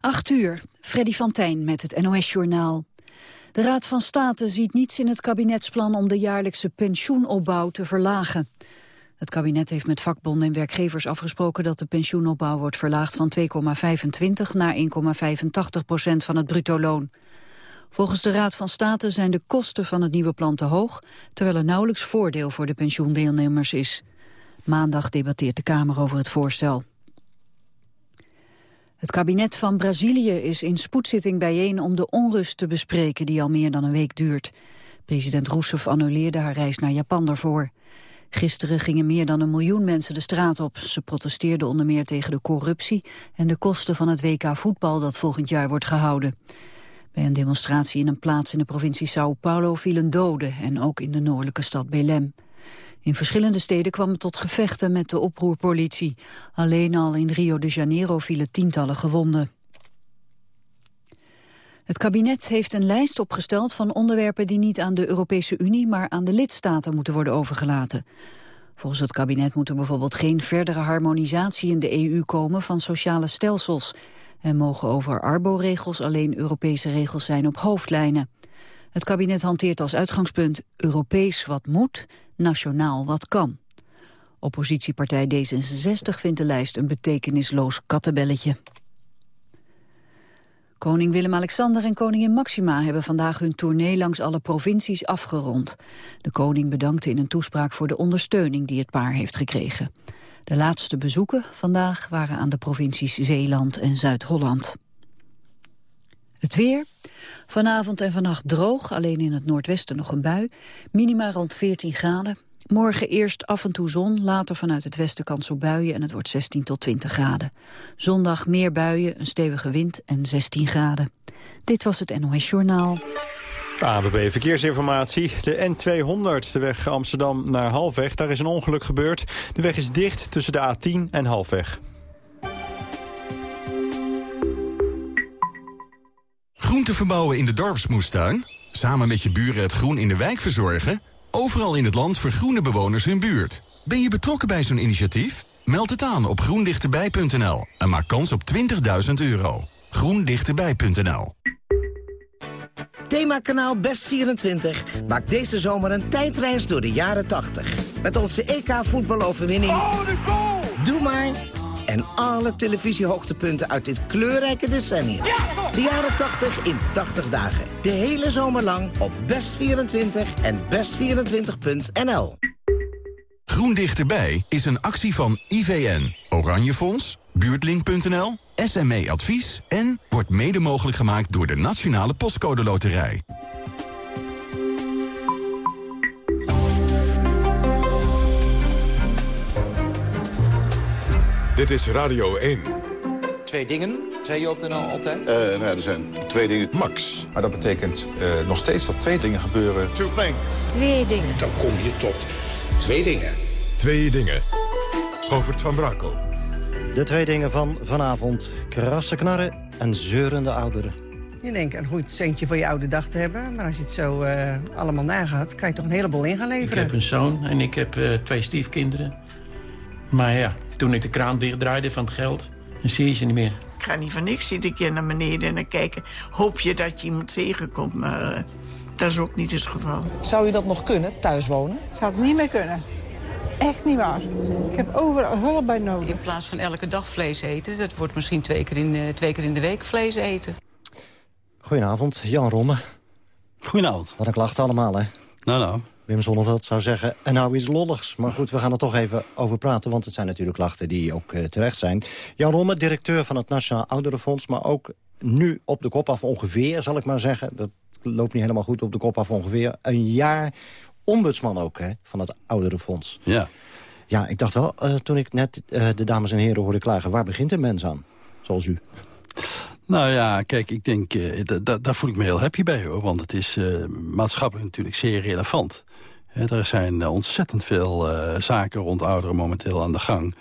8 uur, Freddy van Tijn met het NOS-journaal. De Raad van State ziet niets in het kabinetsplan om de jaarlijkse pensioenopbouw te verlagen. Het kabinet heeft met vakbonden en werkgevers afgesproken dat de pensioenopbouw wordt verlaagd van 2,25 naar 1,85 procent van het bruto loon. Volgens de Raad van State zijn de kosten van het nieuwe plan te hoog, terwijl er nauwelijks voordeel voor de pensioendeelnemers is. Maandag debatteert de Kamer over het voorstel. Het kabinet van Brazilië is in spoedzitting bijeen om de onrust te bespreken die al meer dan een week duurt. President Rousseff annuleerde haar reis naar Japan daarvoor. Gisteren gingen meer dan een miljoen mensen de straat op. Ze protesteerden onder meer tegen de corruptie en de kosten van het WK voetbal dat volgend jaar wordt gehouden. Bij een demonstratie in een plaats in de provincie Sao Paulo vielen doden en ook in de noordelijke stad Belém. In verschillende steden kwam het tot gevechten met de oproerpolitie. Alleen al in Rio de Janeiro vielen tientallen gewonden. Het kabinet heeft een lijst opgesteld van onderwerpen die niet aan de Europese Unie, maar aan de lidstaten moeten worden overgelaten. Volgens het kabinet moet er bijvoorbeeld geen verdere harmonisatie in de EU komen van sociale stelsels. En mogen over arbo-regels alleen Europese regels zijn op hoofdlijnen. Het kabinet hanteert als uitgangspunt Europees wat moet, nationaal wat kan. Oppositiepartij D66 vindt de lijst een betekenisloos kattenbelletje. Koning Willem-Alexander en koningin Maxima hebben vandaag hun tournee langs alle provincies afgerond. De koning bedankte in een toespraak voor de ondersteuning die het paar heeft gekregen. De laatste bezoeken vandaag waren aan de provincies Zeeland en Zuid-Holland. Het weer. Vanavond en vannacht droog, alleen in het noordwesten nog een bui. Minima rond 14 graden. Morgen eerst af en toe zon, later vanuit het westen kans op buien en het wordt 16 tot 20 graden. Zondag meer buien, een stevige wind en 16 graden. Dit was het NOS Journaal. AWB Verkeersinformatie. De N200, de weg Amsterdam naar Halfweg. Daar is een ongeluk gebeurd. De weg is dicht tussen de A10 en Halfweg. Groente verbouwen in de dorpsmoestuin? Samen met je buren het groen in de wijk verzorgen? Overal in het land vergroenen bewoners hun buurt. Ben je betrokken bij zo'n initiatief? Meld het aan op groendichterbij.nl en maak kans op 20.000 euro. groendichterbij.nl Themakanaal Best24 maakt deze zomer een tijdreis door de jaren 80. Met onze EK-voetbaloverwinning... Oh, Doe maar en alle televisiehoogtepunten uit dit kleurrijke decennium. De jaren 80 in 80 dagen. De hele zomer lang op Best24 en best24.nl. Groen Dichterbij is een actie van IVN, Oranje Fonds, Buurtlink.nl, SME Advies... en wordt mede mogelijk gemaakt door de Nationale Postcode Loterij. Dit is Radio 1. Twee dingen, zei je op de NL altijd? Uh, nou ja, er zijn twee dingen. Max. Maar dat betekent uh, nog steeds dat twee dingen gebeuren. Two things. Twee dingen. Dan kom je tot twee dingen. Twee dingen. Govert van Brakel. De twee dingen van vanavond. Krasse knarren en zeurende ouderen. Je denkt een goed centje voor je oude dag te hebben. Maar als je het zo uh, allemaal nagaat, kan je toch een heleboel in gaan leveren. Ik heb een zoon en ik heb uh, twee stiefkinderen. Maar ja, toen ik de kraan dichtdraaide van het geld, dan zie je ze niet meer. Ik ga niet van niks zitten keer naar beneden en dan kijken. Hoop je dat je iemand tegenkomt, maar uh, dat is ook niet het geval. Zou je dat nog kunnen, thuis wonen? Zou het niet meer kunnen. Echt niet waar. Ik heb overal hulp bij nodig. In plaats van elke dag vlees eten, dat wordt misschien twee keer in, uh, twee keer in de week vlees eten. Goedenavond, Jan Romme. Goedenavond. Wat een klacht allemaal, hè? Nou, nou. Wim Zonneveld zou zeggen, en nou iets lolligs. Maar goed, we gaan er toch even over praten, want het zijn natuurlijk klachten die ook uh, terecht zijn. Jan Romme, directeur van het Nationaal Ouderenfonds, maar ook nu op de kop af ongeveer, zal ik maar zeggen. Dat loopt niet helemaal goed op de kop af ongeveer. Een jaar ombudsman ook, hè, van het Ouderenfonds. Ja. Ja, ik dacht wel, uh, toen ik net uh, de dames en heren hoorde klagen... waar begint een mens aan, zoals u? Nou ja, kijk, ik denk, uh, daar voel ik me heel happy bij, hoor. Want het is uh, maatschappelijk natuurlijk zeer relevant. He, er zijn uh, ontzettend veel zaken rond ouderen momenteel aan de gang.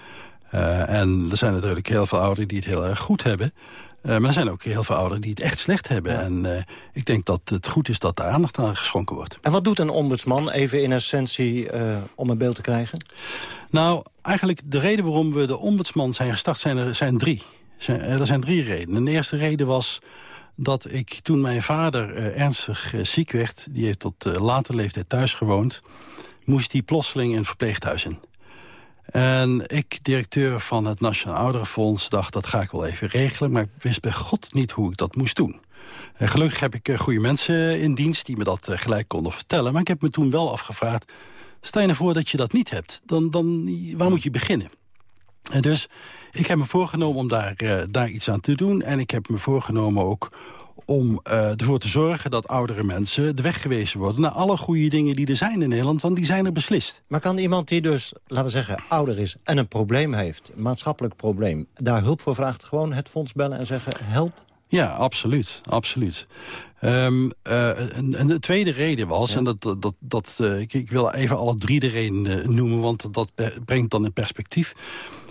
en er zijn natuurlijk heel veel ouderen die het heel erg goed hebben. maar er zijn ook heel veel ouderen die het echt slecht hebben. Ja. En ik denk dat het goed is dat daar aandacht aan geschonken wordt. En wat doet een ombudsman, even in essentie, om een beeld te krijgen? Nou, eigenlijk de reden waarom we de ombudsman zijn gestart zijn er zijn drie. Eh, Er zijn drie redenen. De eerste reden was dat ik toen mijn vader eh, ernstig eh, ziek werd... die heeft tot eh, later leeftijd thuis gewoond... moest hij plotseling een verpleeghuis in. En ik, directeur van het Nationaal Ouderenfonds, dacht dat ga ik wel even regelen. Maar ik wist bij God niet hoe ik dat moest doen. En gelukkig heb ik goede mensen in dienst die me dat gelijk konden vertellen. Maar ik heb me toen wel afgevraagd, stel je ervoor dat je dat niet hebt. Dan, dan, waar moet je beginnen? En dus ik heb me voorgenomen om daar, eh, daar iets aan te doen. En ik heb me voorgenomen ook om eh, ervoor te zorgen dat oudere mensen de weg gewezen worden... naar alle goede dingen die er zijn in Nederland, want die zijn er beslist. Maar kan iemand die dus, laten we zeggen, ouder is en een probleem heeft... een maatschappelijk probleem, daar hulp voor vraagt... gewoon het fonds bellen en zeggen, help? Ja, absoluut. absoluut. Eh, en, en de tweede reden was, en dat, dat, dat, dat, ik, ik wil even alle drie de redenen noemen... want dat be- brengt dan in perspectief.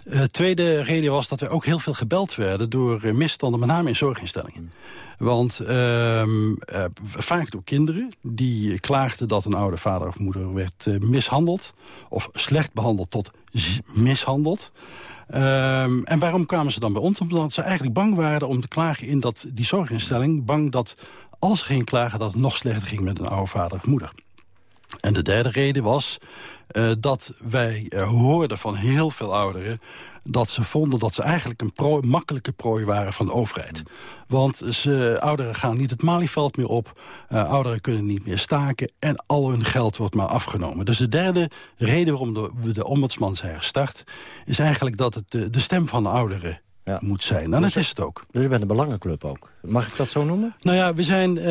De tweede reden was dat we ook heel veel gebeld werden... door eh, misstanden, met name in zorginstellingen. Want ehm, eh, vaak door kinderen die klaagden dat een oude vader of moeder werd eh, mishandeld... of slecht behandeld tot mishandeld... Ehm, en waarom kwamen ze dan bij ons? Omdat ze eigenlijk bang waren om te klagen in dat, die zorginstelling. Bang dat als ze gingen klagen dat het nog slechter ging met een oude vader of moeder. En de derde reden was eh, dat wij eh, hoorden van heel veel ouderen dat ze vonden dat ze eigenlijk een prooi, makkelijke prooi waren van de overheid. Want ze, ouderen gaan niet het Malieveld meer op, eh, ouderen kunnen niet meer staken... en al hun geld wordt maar afgenomen. Dus de derde reden waarom de, we de ombudsman zijn gestart... is eigenlijk dat het de, de stem van de ouderen moet zijn. En dat is het ook. Dus je bent een belangenclub ook. Mag ik dat zo noemen? Nou ja, we zijn eh,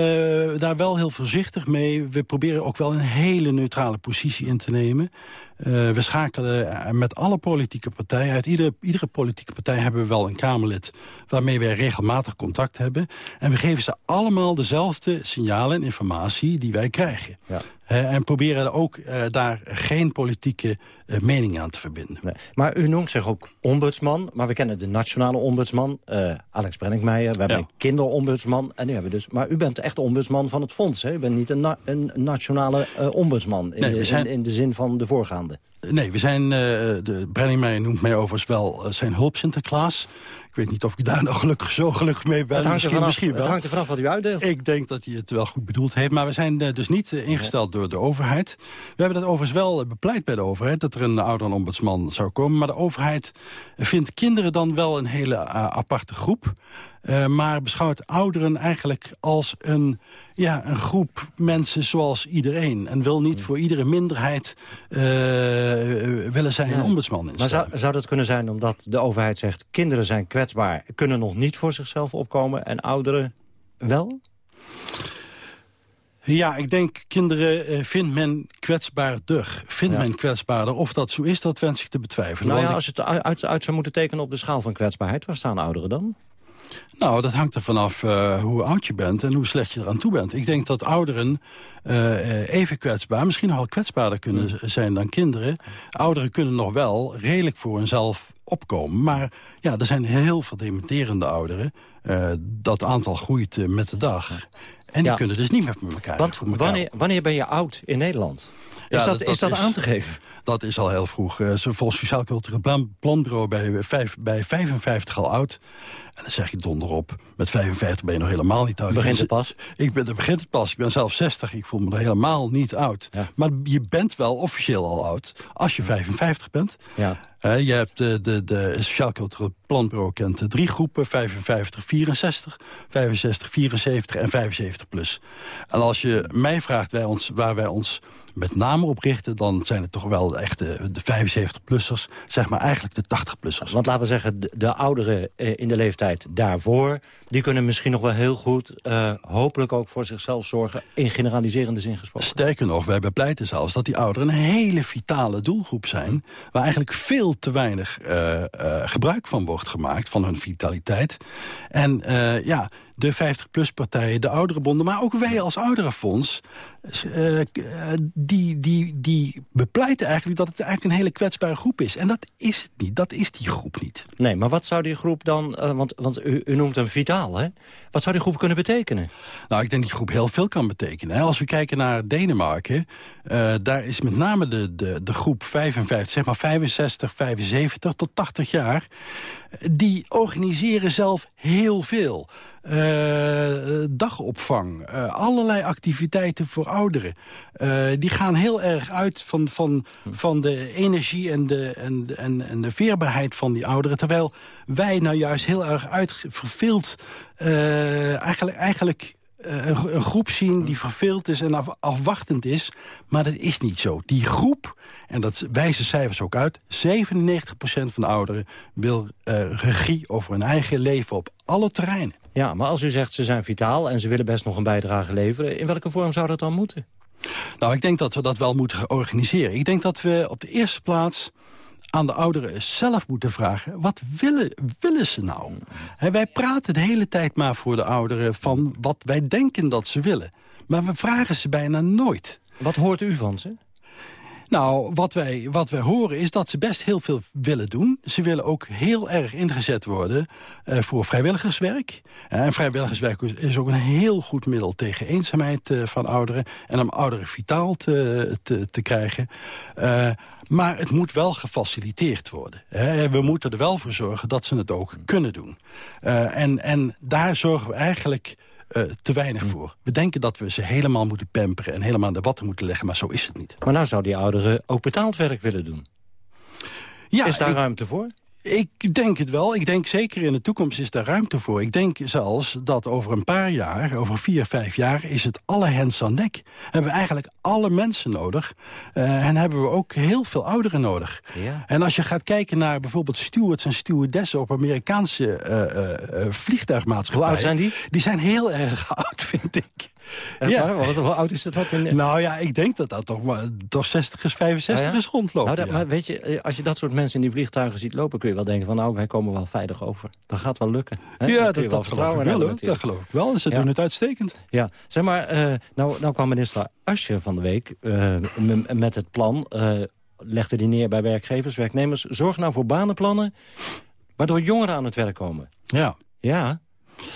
daar wel heel voorzichtig mee. We proberen ook wel een hele neutrale positie in te nemen. Eh, we schakelen eh, met alle politieke partijen. Uit iedere, iedere politieke partij hebben we wel een Kamerlid... waarmee wij regelmatig contact hebben. En we geven ze allemaal dezelfde signalen en informatie die wij krijgen. Ja. En proberen ook daar geen politieke mening aan te verbinden. Nee. Maar u noemt zich ook ombudsman. Maar we kennen de nationale ombudsman, Alex Brenninkmeijer. We hebben Ja. een kinderombudsman. En nu hebben we dus, maar u bent echt ombudsman van het fonds. Hè? U bent niet een, na- een nationale eh, ombudsman in, Nee, de, zijn- in, in de zin van de voorgaande. Nee, we zijn, eh de noemt mij overigens wel eh, zijn hulp Sinterklaas. Ik weet niet of ik daar nog gelukkig, zo gelukkig mee ben. Het hangt, er misschien, vanaf, misschien wel. hangt er vanaf wat u uitdeelt. Ik denk dat hij het wel goed bedoeld heeft. Maar we zijn eh, dus niet eh, ingesteld door de overheid. We hebben dat overigens wel eh, bepleit bij de overheid... dat er een ouderenombudsman zou komen. Maar de overheid vindt kinderen dan wel een hele aparte groep. Maar beschouwt ouderen eigenlijk als een, ja, een groep mensen zoals iedereen. En wil niet voor iedere minderheid eh, willen zij een Ja. ombudsman Maar zou, zou dat kunnen zijn omdat de overheid zegt... kinderen zijn kwetsbaar, kunnen nog niet voor zichzelf opkomen... en ouderen wel? Ja, ik denk kinderen eh, vindt men kwetsbaarder. Vindt Ja. men kwetsbaarder. Of dat zo is, dat wens ik te betwijfelen. Nou ja, als je het uit, uit zou moeten tekenen op de schaal van kwetsbaarheid... waar staan ouderen dan? Nou, dat hangt er vanaf eh, hoe oud je bent en hoe slecht je eraan toe bent. Ik denk dat ouderen eh, even kwetsbaar, misschien nog wel kwetsbaarder kunnen z- zijn dan kinderen. Ouderen kunnen nog wel redelijk voor hunzelf opkomen. Maar ja, er zijn heel veel dementerende ouderen. Eh, dat aantal groeit met de dag. En die Ja. kunnen dus niet meer met elkaar. Want voor elkaar wanneer, wanneer ben je oud in Nederland? Is Ja, dat, dat- is dat is- aan te geven? Dat is al heel vroeg. Ze volgens Sociaal Cultureel Plan- Planbureau bij, vijf, bij 55 al oud. En dan zeg je donder op. Met 55 ben je nog helemaal niet oud. Begint Ik het ben- pas? Ik ben, dat begint het pas. Ik ben zelf 60. Ik voel me er helemaal niet oud. Maar je bent wel officieel al oud. Als je 55 bent. Ja. Eh, je hebt de, de, de Sociaal Cultureel Planbureau kent drie groepen. 55, 64, 65, 74 en 75 plus. En als je mij vraagt wij ons, waar wij ons met name op richten... dan zijn het toch wel echt de, de 75-plussers. Zeg maar eigenlijk de 80-plussers. Want laten we zeggen, de, de ouderen eh, in de leeftijd daarvoor... die kunnen misschien nog wel heel goed, eh, hopelijk ook voor zichzelf zorgen... in generaliserende zin gesproken. Sterker nog, wij bepleiten zelfs dat die ouderen een hele vitale doelgroep zijn... waar eigenlijk veel te weinig eh, gebruik van wordt gemaakt, van hun vitaliteit. En ja, de 50-plus-partijen, de ouderenbonden... maar ook wij als ouderenfonds... eh, die, die, die bepleiten eigenlijk dat het eigenlijk een hele kwetsbare groep is. En dat is het niet, dat is die groep niet. Nee, maar wat zou die groep dan... eh, want want u, u noemt hem vitaal, hè? Wat zou die groep kunnen betekenen? Nou, ik denk dat die groep heel veel kan betekenen. hè. Als we kijken naar Denemarken, eh, daar is met name de, de, de groep 55, zeg maar 65, 75 tot 80 jaar... die organiseren zelf heel veel. Uh, dagopvang, uh, allerlei activiteiten voor ouderen. Uh, die gaan heel erg uit van, van, van de energie en de, en, en, en de veerbaarheid van die ouderen. Terwijl wij nou juist heel erg uit verveeld... eigenlijk, eigenlijk een, een, groep zien die verveeld is en af, afwachtend is. Maar dat is niet zo. Die groep, en dat wijzen cijfers ook uit... 97% van de ouderen wil regie over hun eigen leven op alle terreinen. Ja, maar als u zegt ze zijn vitaal en ze willen best nog een bijdrage leveren... in welke vorm zou dat dan moeten? Nou, ik denk dat we dat wel moeten organiseren. Ik denk dat we op de eerste plaats aan de ouderen zelf moeten vragen... wat willen, willen ze nou? He, wij praten de hele tijd maar voor de ouderen van wat wij denken dat ze willen. Maar we vragen ze bijna nooit. Wat hoort u van ze? Nou, wat wij, wat wij horen is dat ze best heel veel willen doen. Ze willen ook heel erg ingezet worden uh, voor vrijwilligerswerk. Uh, en vrijwilligerswerk is ook een heel goed middel tegen eenzaamheid uh, van ouderen... en om ouderen vitaal te, te, te krijgen. maar het moet wel gefaciliteerd worden. We moeten er wel voor zorgen dat ze het ook kunnen doen. en, en daar zorgen we eigenlijk uh, te weinig hm. voor. We denken dat we ze helemaal moeten pamperen en helemaal aan de watten moeten leggen, maar zo is het niet. Maar nou zou die ouderen ook betaald werk willen doen. Ja, is daar ruimte voor? Ik denk het wel. Ik denk zeker in de toekomst is daar ruimte voor. Ik denk zelfs dat over een paar jaar, over vier, vijf jaar... is het alle hens aan dek. Hebben we eigenlijk alle mensen nodig. Uh, en hebben we ook heel veel ouderen nodig. Ja. En als je gaat kijken naar bijvoorbeeld stewards en stewardessen... op Amerikaanse uh, uh, vliegtuigmaatschappijen... Hoe oud zijn die? Die zijn heel erg oud, vind ik. Ja. Wat, hoe oud is dat? In... Nou ja, ik denk dat dat toch, maar, toch 60 is, 65 ja, is rondlopen. Nou, dat, Maar weet je, eh, als je dat soort mensen in die vliegtuigen ziet lopen... kun je wel denken van nou, wij komen wel veilig over. Dat gaat wel lukken. Hè? Ja, dat, dat geloof ik wel, hoor. Dat geloof ik wel. Ze doen het uitstekend. Ja, zeg maar, uh, nou, nou kwam minister Asje van de week uh, met het plan... Uh, legde die neer bij werkgevers, werknemers. Zorg nou voor banenplannen waardoor jongeren aan het werk komen. Ja. Ja,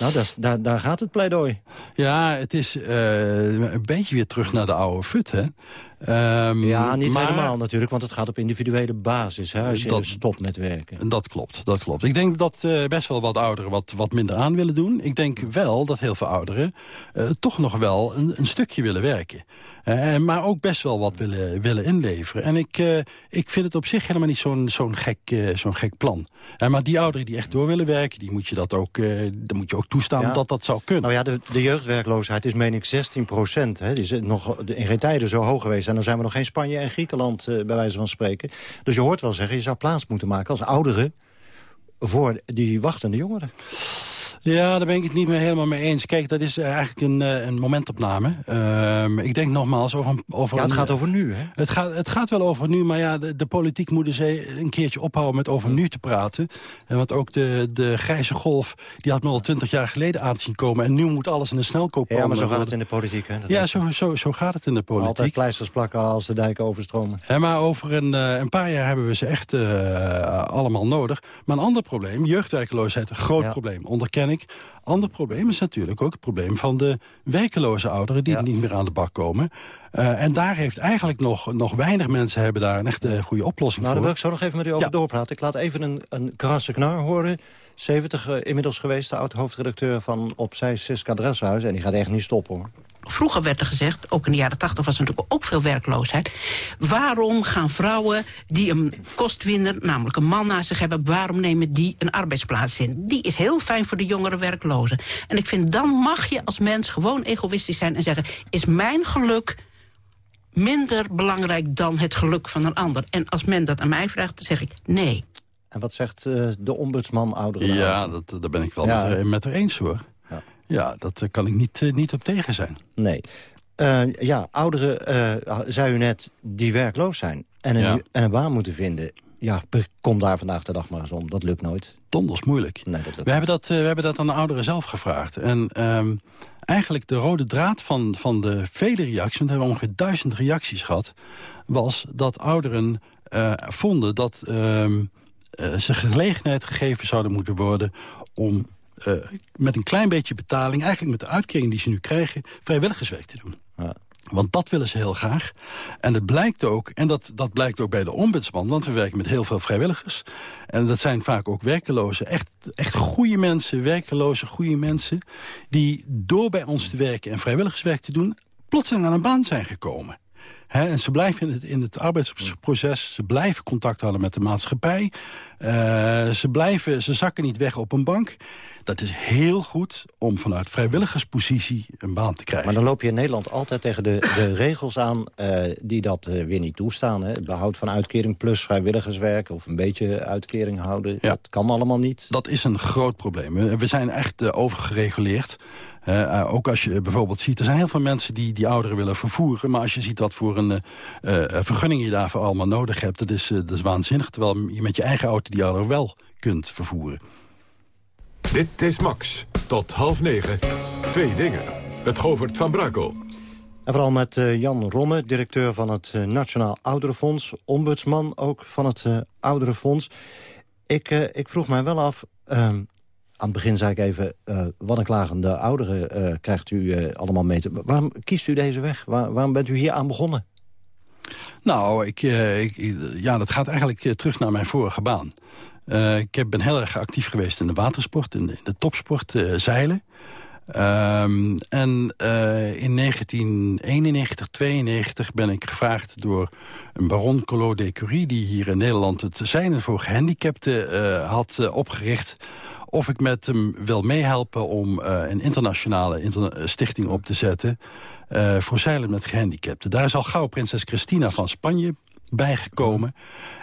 nou, daar, daar gaat het pleidooi. Ja, het is uh, een beetje weer terug naar de oude fut, hè? Um, ja, niet maar, helemaal natuurlijk, want het gaat op individuele basis, hè, als je dat, stopt met werken. Dat klopt, dat klopt. Ik denk dat uh, best wel wat ouderen wat, wat minder aan willen doen. Ik denk wel dat heel veel ouderen uh, toch nog wel een, een stukje willen werken. Uh, maar ook best wel wat willen, willen inleveren. En ik, uh, ik vind het op zich helemaal niet zo'n zo'n gek, uh, zo'n gek plan. maar die ouderen die echt door willen werken... die moet je dat ook, dan moet je ook toestaan ja. dat dat zou kunnen. Nou ja, de, de jeugdwerkloosheid is meen ik 16 procent. Hè. Die is nog in geen tijden zo hoog geweest. En dan zijn we nog geen Spanje en Griekenland, bij wijze van spreken. Dus je hoort wel zeggen, je zou plaats moeten maken als ouderen... voor die wachtende jongeren. Ja, daar ben ik het niet meer helemaal mee eens. Kijk, dat is eigenlijk een, eh, een momentopname. Uh, ik denk nogmaals over... over ja, het gaat over nu, hè? Het gaat, het gaat wel over nu, maar ja, de, de politiek moet dus een keertje ophouden met over nu te praten. En want ook de, de grijze golf, die had me al twintig jaar geleden aan zien komen. En nu moet alles in een snelkoop komen. Ja, maar zo gaat het in de politiek, hè? Dat ja, zo, zo, zo gaat het in de politiek. Altijd pleisters plakken als de dijken overstromen. Ja, maar over een, uh, een paar jaar hebben we ze echt uh, allemaal nodig. Maar een ander probleem, jeugdwerkeloosheid, een groot ja. probleem, onderken ik. Ander probleem is natuurlijk ook het probleem van de werkeloze ouderen... die ja. niet meer aan de bak komen. Uh, en daar heeft eigenlijk nog, nog weinig mensen hebben daar een echte goede oplossing nou, voor. Nou, daar wil ik zo nog even met u over ja. doorpraten. Ik laat even een, een krasse knar horen. 70 uh, inmiddels geweest, de oud-hoofdredacteur van Opzij Siska Dresshuis. En die gaat echt niet stoppen, hoor. Vroeger werd er gezegd, ook in de jaren tachtig was er natuurlijk ook veel werkloosheid. Waarom gaan vrouwen die een kostwinner, namelijk een man naast zich hebben... waarom nemen die een arbeidsplaats in? Die is heel fijn voor de jongere werklozen. En ik vind, dan mag je als mens gewoon egoïstisch zijn en zeggen... is mijn geluk minder belangrijk dan het geluk van een ander? En als men dat aan mij vraagt, dan zeg ik nee. En wat zegt uh, de ombudsman ouderen? Ja, dat, daar ben ik wel ja. met, met haar eens hoor. Ja. Dat kan ik niet, uh, niet op tegen zijn. Nee. Uh, ja, ouderen, uh, zei u net, die werkloos zijn en een, ja. en een baan moeten vinden. Ja, kom daar vandaag de dag maar eens om. Dat lukt nooit. Donders moeilijk. Nee, dat lukt we, hebben dat, we hebben dat aan de ouderen zelf gevraagd. En um, eigenlijk de rode draad van, van de vele reacties... want we hebben ongeveer duizend reacties gehad... was dat ouderen vonden dat um, ze gelegenheid gegeven zouden moeten worden... om uh, met een klein beetje betaling... eigenlijk met de uitkering die ze nu krijgen, vrijwilligerswerk te doen. Ja. Want dat willen ze heel graag. En het blijkt ook, en dat, dat blijkt ook bij de ombudsman... want we werken met heel veel vrijwilligers. En dat zijn vaak ook werkelozen. Echt, echt goede mensen, werkeloze goede mensen... die door bij ons te werken en vrijwilligerswerk te doen... plotseling aan een baan zijn gekomen. En ze blijven in het, in het arbeidsproces, ze blijven contact houden met de maatschappij. Uh, ze, blijven, ze zakken niet weg op een bank. Dat is heel goed om vanuit vrijwilligerspositie een baan te krijgen. Maar dan loop je in Nederland altijd tegen de, de regels aan uh, die dat uh, weer niet toestaan. Hè? Behoud van uitkering plus vrijwilligerswerk of een beetje uitkering houden. Ja. Dat kan allemaal niet. Dat is een groot probleem. We zijn echt overgereguleerd. Uh, ook als je bijvoorbeeld ziet, er zijn heel veel mensen die die ouderen willen vervoeren. Maar als je ziet wat voor een uh, vergunning je daarvoor allemaal nodig hebt, dat is, dat is waanzinnig. Terwijl je met je eigen auto die ouderen wel kunt vervoeren. Dit is Max. Tot half negen. Twee dingen. Het Govert van Brakel. En vooral met Jan Romme, directeur van het Nationaal Ouderenfonds. Ombudsman ook van het Ouderenfonds. Ik, ik vroeg mij wel af... Aan het begin zei ik even... wat een klagende ouderen krijgt u allemaal mee te... Waarom kiest u deze weg? Waar, waarom bent u hier aan begonnen? Nou, ik, ik, ja, dat gaat eigenlijk terug naar mijn vorige baan. Uh, ik ben heel erg actief geweest in de watersport, in de, in de topsport, uh, zeilen. Um, en uh, in 1991, 92 ben ik gevraagd door een baron Collot d'Ecurie... die hier in Nederland het zeilen voor gehandicapten had opgericht of ik met hem wil meehelpen om een internationale interna stichting op te zetten... Voor zeilen met gehandicapten. Daar is al gauw prinses Christina van Spanje bijgekomen.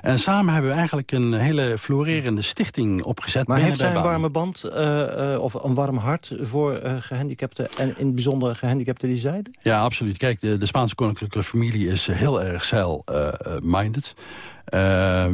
En samen hebben we eigenlijk een hele florerende stichting opgezet. Maar heeft zij een warme band uh, uh, of een warm hart voor uh, gehandicapten... en in het bijzonder gehandicapten die zeiden? Ja, absoluut. Kijk, de, de Spaanse koninklijke familie is heel erg zeil-minded. Uh,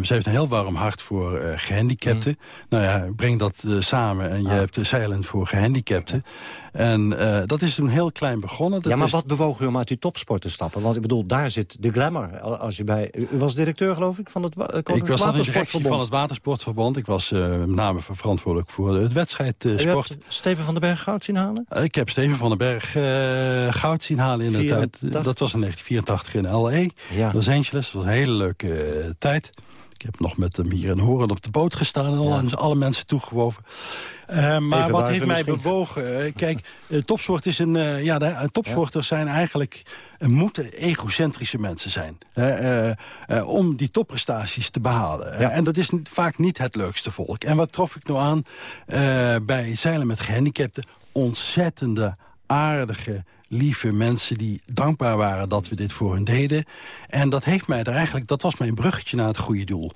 ze heeft een heel warm hart voor uh, gehandicapten. Mm. Nou ja, breng dat uh, samen en je ah. hebt zeilen voor gehandicapten. En dat is toen heel klein begonnen. Dat ja, maar is... wat bewoog u om uit die topsport te stappen? Want ik bedoel, daar zit de glamour. Als je bij, u was directeur, geloof ik, van het Ik was de directie van het Watersportverband. Ik was met name verantwoordelijk voor het wedstrijdsport. Steven van den Berg goud zien halen? ik heb Steven van den Berg goud zien halen in de tijd. Dat was in 1984 in L.A. Ja. Los Angeles. Dat was een hele leuke tijd. Ik heb nog met hem hier in Horen op de boot gestaan... en al ja. alle mensen toegewoven. Uh, maar Even wat heeft mij bewogen? Uh, kijk, uh, topsport is een, ja, de, topsporters ja. zijn eigenlijk... moeten egocentrische mensen zijn. om die topprestaties te behalen. Ja. en dat is vaak niet het leukste volk. En wat trof ik nou aan bij zeilen met gehandicapten? Ontzettende, aardige lieve mensen die dankbaar waren dat we dit voor hun deden. En dat heeft mij er eigenlijk, dat was mijn bruggetje naar het goede doel.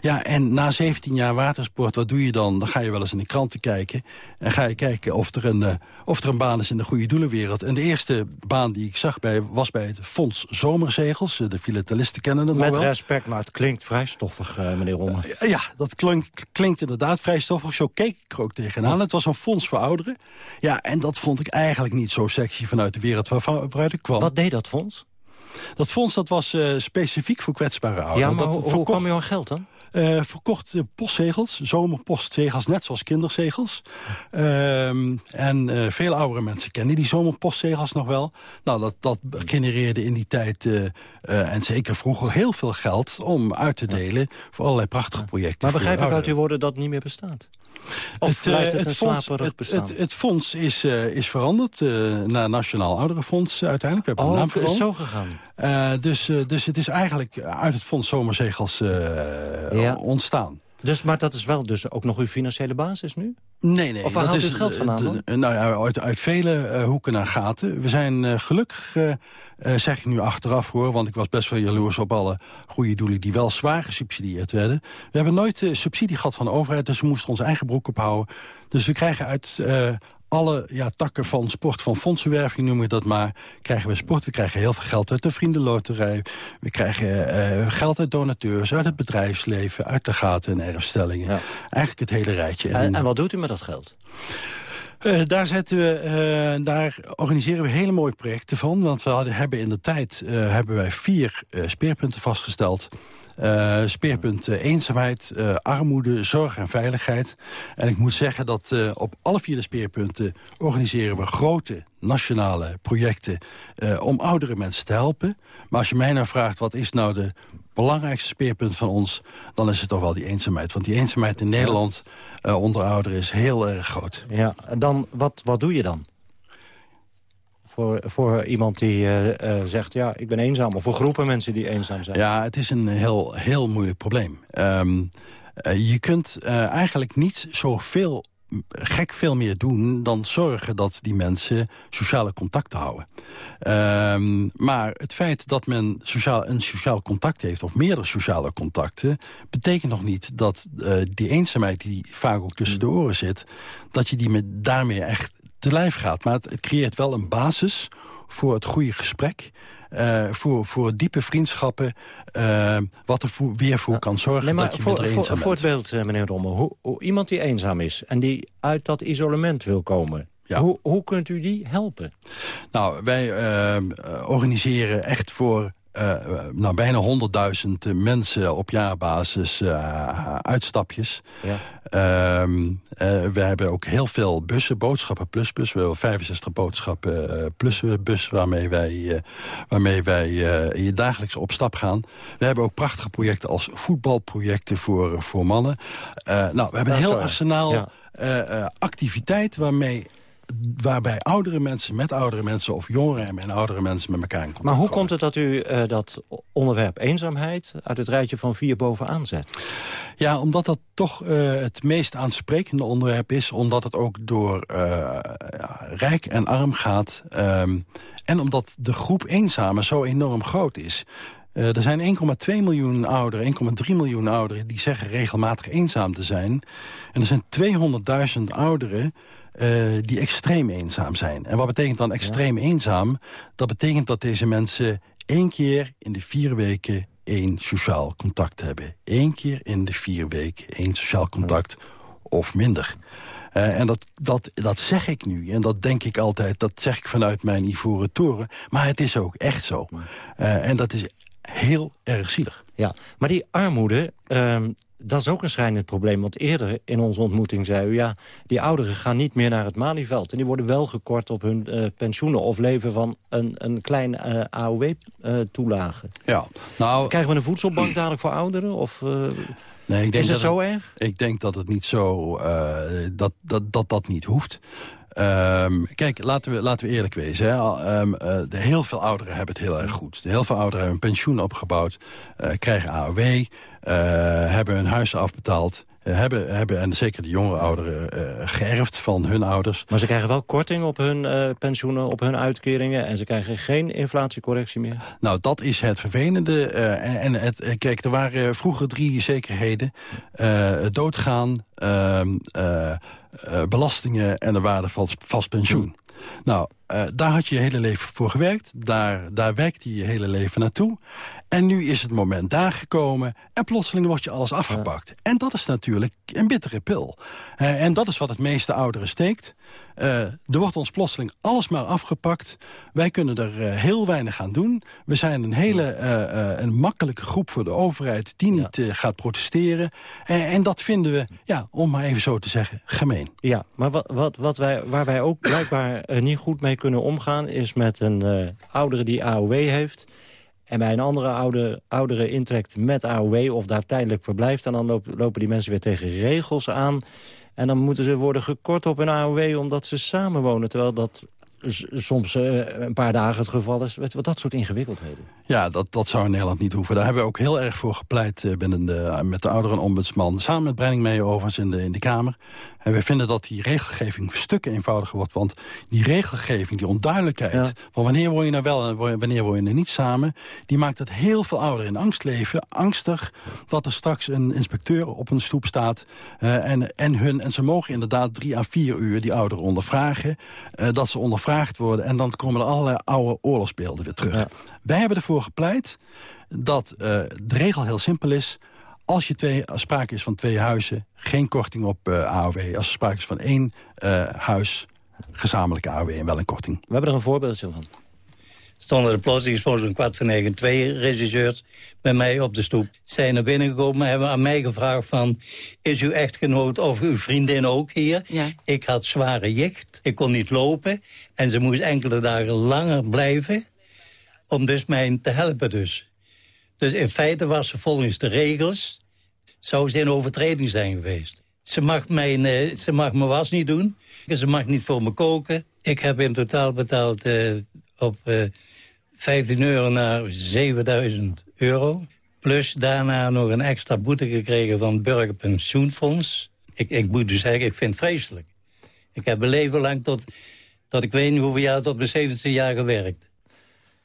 Ja, en na 17 jaar watersport, wat doe je dan? Dan ga je wel eens in de kranten kijken. En ga je kijken of er een, uh, of er een baan is in de goede doelenwereld. En de eerste baan die ik zag bij, was bij het Fonds Zomerzegels. De filatelisten kennen het Met wel. respect, maar het klinkt vrij stoffig, uh, meneer Romme. Uh, ja, dat klinkt, klinkt inderdaad vrij stoffig. Zo keek ik er ook tegenaan. Het was een fonds voor ouderen. Ja, en dat vond ik eigenlijk niet zo sexy vanuit de wereld waaruit ik kwam. Wat deed dat fonds? Dat fonds dat was uh, specifiek voor kwetsbare ouderen. Ja, maar dat hoe, verkocht, kwam je aan geld dan? Uh, verkocht uh, postzegels, zomerpostzegels, net zoals kinderzegels. Uh, en uh, veel oudere mensen kennen die zomerpostzegels nog wel. Nou, dat, dat genereerde in die tijd, en zeker vroeger, heel veel geld... om uit te delen voor allerlei prachtige projecten. Maar begrijp ik uit uw woorden dat niet meer bestaat? Of het, het, het, fonds, het, fonds is, is veranderd naar Nationaal Ouderenfonds uiteindelijk. We hebben oh, de naam veranderd. is zo gegaan. dus, dus het is eigenlijk uit het fonds Zomerzegels ja. ontstaan. Dus, maar dat is wel dus ook nog uw financiële basis nu? Nee, nee. Of waar dat haalt is, u geld vandaan dan? Uh, nou ja, uit, uit vele uh, hoeken en gaten. We zijn uh, gelukkig, zeg ik nu achteraf hoor... want ik was best wel jaloers op alle goede doelen... die wel zwaar gesubsidieerd werden. We hebben nooit subsidie gehad van de overheid... dus we moesten onze eigen broek ophouden. Dus we krijgen uit alle ja, takken van sport, van fondsenwerving noemen we dat maar... krijgen we sport. We krijgen heel veel geld uit de vriendenloterij. We krijgen uh, geld uit donateurs, uit het bedrijfsleven... uit de gaten en erfstellingen. Ja. Eigenlijk het hele rijtje. En, en wat doet u met dat geld? Uh, daar, zetten we, uh, daar organiseren we hele mooie projecten van. Want we hadden, hebben in de tijd uh, hebben wij vier speerpunten vastgesteld... Uh, speerpunt eenzaamheid, armoede, zorg en veiligheid. En ik moet zeggen dat op alle vier de speerpunten organiseren we grote nationale projecten om oudere mensen te helpen. Maar als je mij nou vraagt wat is nou de belangrijkste speerpunt van ons... dan is het toch wel die eenzaamheid. Want die eenzaamheid in Nederland onder ouderen is heel erg groot. Ja, dan wat, wat doe je dan? Voor, voor iemand die uh, uh, zegt, ja, ik ben eenzaam. Of voor groepen mensen die eenzaam zijn. Ja, het is een heel, heel moeilijk probleem. Um, je kunt eigenlijk niet zoveel gek veel meer doen dan zorgen dat die mensen sociale contacten houden. Um, maar het feit dat men sociaal, een sociaal contact heeft... of meerdere sociale contacten... betekent nog niet dat die eenzaamheid die vaak ook tussen de oren zit... dat je die met, daarmee echt te lijf gaat. Maar het, het creëert wel een basis voor het goede gesprek... Uh, voor, voor diepe vriendschappen, uh, wat er voor, weer voor kan zorgen nee, dat je voor, minder eenzaam voor, Voor het beeld, meneer Rommel, hoe, hoe, iemand die eenzaam is... en die uit dat isolement wil komen... Ja. Hoe, hoe kunt u die helpen? Nou, wij uh, organiseren echt voor uh, nou, bijna 100.000 mensen op jaarbasis uh, uitstapjes. Ja. Uh, we hebben ook heel veel bussen, boodschappen plusbus. We hebben 65 boodschappen plusbus waarmee wij, waarmee wij je dagelijks op stap gaan. We hebben ook prachtige projecten als voetbalprojecten voor, voor mannen. nou, we hebben een heel arsenaal ja. activiteit waarmee waarbij oudere mensen met oudere mensen... of jongeren en oudere mensen met elkaar in contact Maar hoe komt het dat u uh, dat onderwerp eenzaamheid... uit het rijtje van vier bovenaan zet? Ja, omdat dat toch uh, het meest aansprekende onderwerp is. Omdat het ook door uh, ja, rijk en arm gaat. Um, en omdat de groep eenzamen zo enorm groot is... Uh, er zijn 1,2 miljoen ouderen, 1,3 miljoen ouderen... die zeggen regelmatig eenzaam te zijn. En er zijn 200.000 ouderen uh, die extreem eenzaam zijn. En wat betekent dan extreem eenzaam? Dat betekent dat deze mensen één keer in de vier weken één sociaal contact hebben. Eén keer in de vier weken één sociaal contact of minder. Uh, en dat, dat, dat zeg ik nu. En dat denk ik altijd, dat zeg ik vanuit mijn ivoren toren. Maar het is ook echt zo. Uh, en dat is heel erg zielig. Ja, maar die armoede, uh, dat is ook een schrijnend probleem. Want eerder in onze ontmoeting zei u... ja, die ouderen gaan niet meer naar het Malieveld. En die worden wel gekort op hun uh, pensioenen... of leven van een, een klein uh, AOW-toelage. ja, nou... Krijgen we een voedselbank dadelijk voor ouderen? Of... Nee, ik denk is het dat zo erg? Ik denk dat het niet zo... dat, dat, dat dat niet hoeft. Um, kijk, laten we, laten we eerlijk wezen. Hè. Um, uh, de, heel veel ouderen hebben het heel erg goed. De heel veel ouderen hebben een pensioen opgebouwd, uh, krijgen AOW... Uh, hebben hun huis afbetaald... hebben, hebben, en zeker de jongere ouderen, geërfd van hun ouders. Maar ze krijgen wel korting op hun pensioenen, op hun uitkeringen... en ze krijgen geen inflatiecorrectie meer? Nou, dat is het vervelende. en, en het, kijk, er waren vroeger drie zekerheden. doodgaan... Ehm, uh, belastingen en de waarde van vast pensioen. Nou, uh, daar had je je hele leven voor gewerkt. Daar, daar werkte je je hele leven naartoe. En nu is het moment daar gekomen en plotseling wordt je alles afgepakt. En dat is natuurlijk een bittere pil. Uh, en dat is wat het meeste ouderen steekt. Uh, er wordt ons plotseling alles maar afgepakt. Wij kunnen er uh, heel weinig aan doen. We zijn een hele uh, een makkelijke groep voor de overheid... die niet ja. gaat protesteren. en dat vinden we, ja, om maar even zo te zeggen, gemeen. Ja, maar wat, wat, wat wij, waar wij ook blijkbaar niet goed mee kunnen omgaan... is met een oudere die AOW heeft en bij een andere oude, oudere intrekt met AOW of daar tijdelijk verblijft... en dan lopen, lopen die mensen weer tegen regels aan... En dan moeten ze worden gekort op hun AOW omdat ze samenwonen. Terwijl dat soms uh, een paar dagen het geval is. Weet wat dat soort ingewikkeldheden. Ja, dat, dat zou in Nederland niet hoeven. Daar hebben we ook heel erg voor gepleit uh, binnen de, met de ouderenombudsman. Samen met Brenning mee overigens in de, in de Kamer. En we vinden dat die regelgeving stukken eenvoudiger wordt. Want die regelgeving, die onduidelijkheid... Ja. van wanneer word je nou wel en wanneer word je er niet samen... die maakt dat heel veel ouderen in angst leven. Angstig dat er straks een inspecteur op een stoep staat... Uh, en, en, hun, en ze mogen inderdaad drie à vier uur die ouderen ondervragen. Dat ze worden en dan komen er allerlei oude oorlogsbeelden weer terug. Ja. Wij hebben ervoor gepleit dat uh, de regel heel simpel is als je twee, als sprake is van twee huizen, geen korting op uh, AOW. Als er sprake is van één uh, huis, gezamenlijke AOW en wel een korting. We hebben er een voorbeeldje van. Stonden er plotseling stonden een kwart van negen twee regisseurs bij mij op de stoep. Zijn naar binnen gekomen en hebben aan mij gevraagd van... is uw echtgenoot of uw vriendin ook hier? Ik had zware jicht, ik kon niet lopen... en ze moest enkele dagen langer blijven om dus mij te helpen dus. Dus in feite was ze volgens de regels... zou ze in overtreding zijn geweest. Ze mag, mijn, uh, ze mag mijn was niet doen. Ze mag niet voor me koken. Ik heb in totaal betaald uh, op uh, 15 euro naar 7000 euro. Plus daarna nog een extra boete gekregen van het Burgerpensioenfonds. Ik, ik moet dus zeggen, ik vind het vreselijk. Ik heb een leven lang tot, tot ik weet niet hoeveel jaar, tot mijn 70 jaar gewerkt.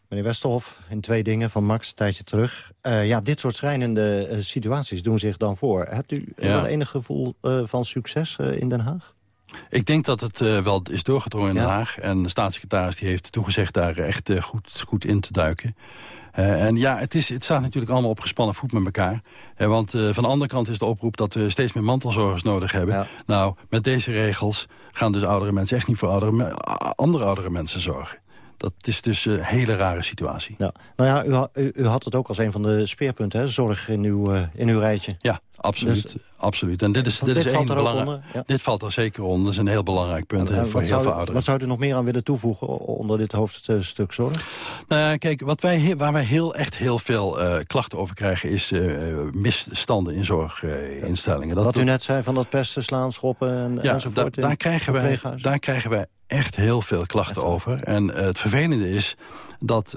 Meneer Westerhof, in twee dingen van Max, een tijdje terug. Uh, ja, dit soort schrijnende uh, situaties doen zich dan voor. Hebt u ja. wel enig gevoel uh, van succes in Den Haag? Ik denk dat het wel is doorgedrongen in Den Haag. En de staatssecretaris die heeft toegezegd daar echt goed, goed in te duiken. en ja, het, is, het staat natuurlijk allemaal op gespannen voet met elkaar. want van de andere kant is de oproep dat we steeds meer mantelzorgers nodig hebben. Ja. Nou, met deze regels gaan dus oudere mensen echt niet voor oudere, andere oudere mensen zorgen. Dat is dus een hele rare situatie. Ja. Nou ja, u, u, had het ook als een van de speerpunten, hè? zorg in uw, uh, in uw rijtje. Ja, absoluut. Dus, absoluut. En dit is, dit, dit is onder? Ja. Dit valt er zeker onder. Dat is een heel belangrijk punt en, en voor heel zou, veel ouderen. Wat zou u nog meer aan willen toevoegen onder dit hoofdstuk zorg? Nou ja, kijk, wat wij, waar wij heel, echt heel veel uh, klachten over krijgen... is uh, misstanden in zorginstellingen. wat u net zei van dat pesten, slaan, schoppen en, ja, enzovoort. Da, daar, krijgen wij, daar krijgen wij echt heel veel klachten over. En uh, het vervelende is dat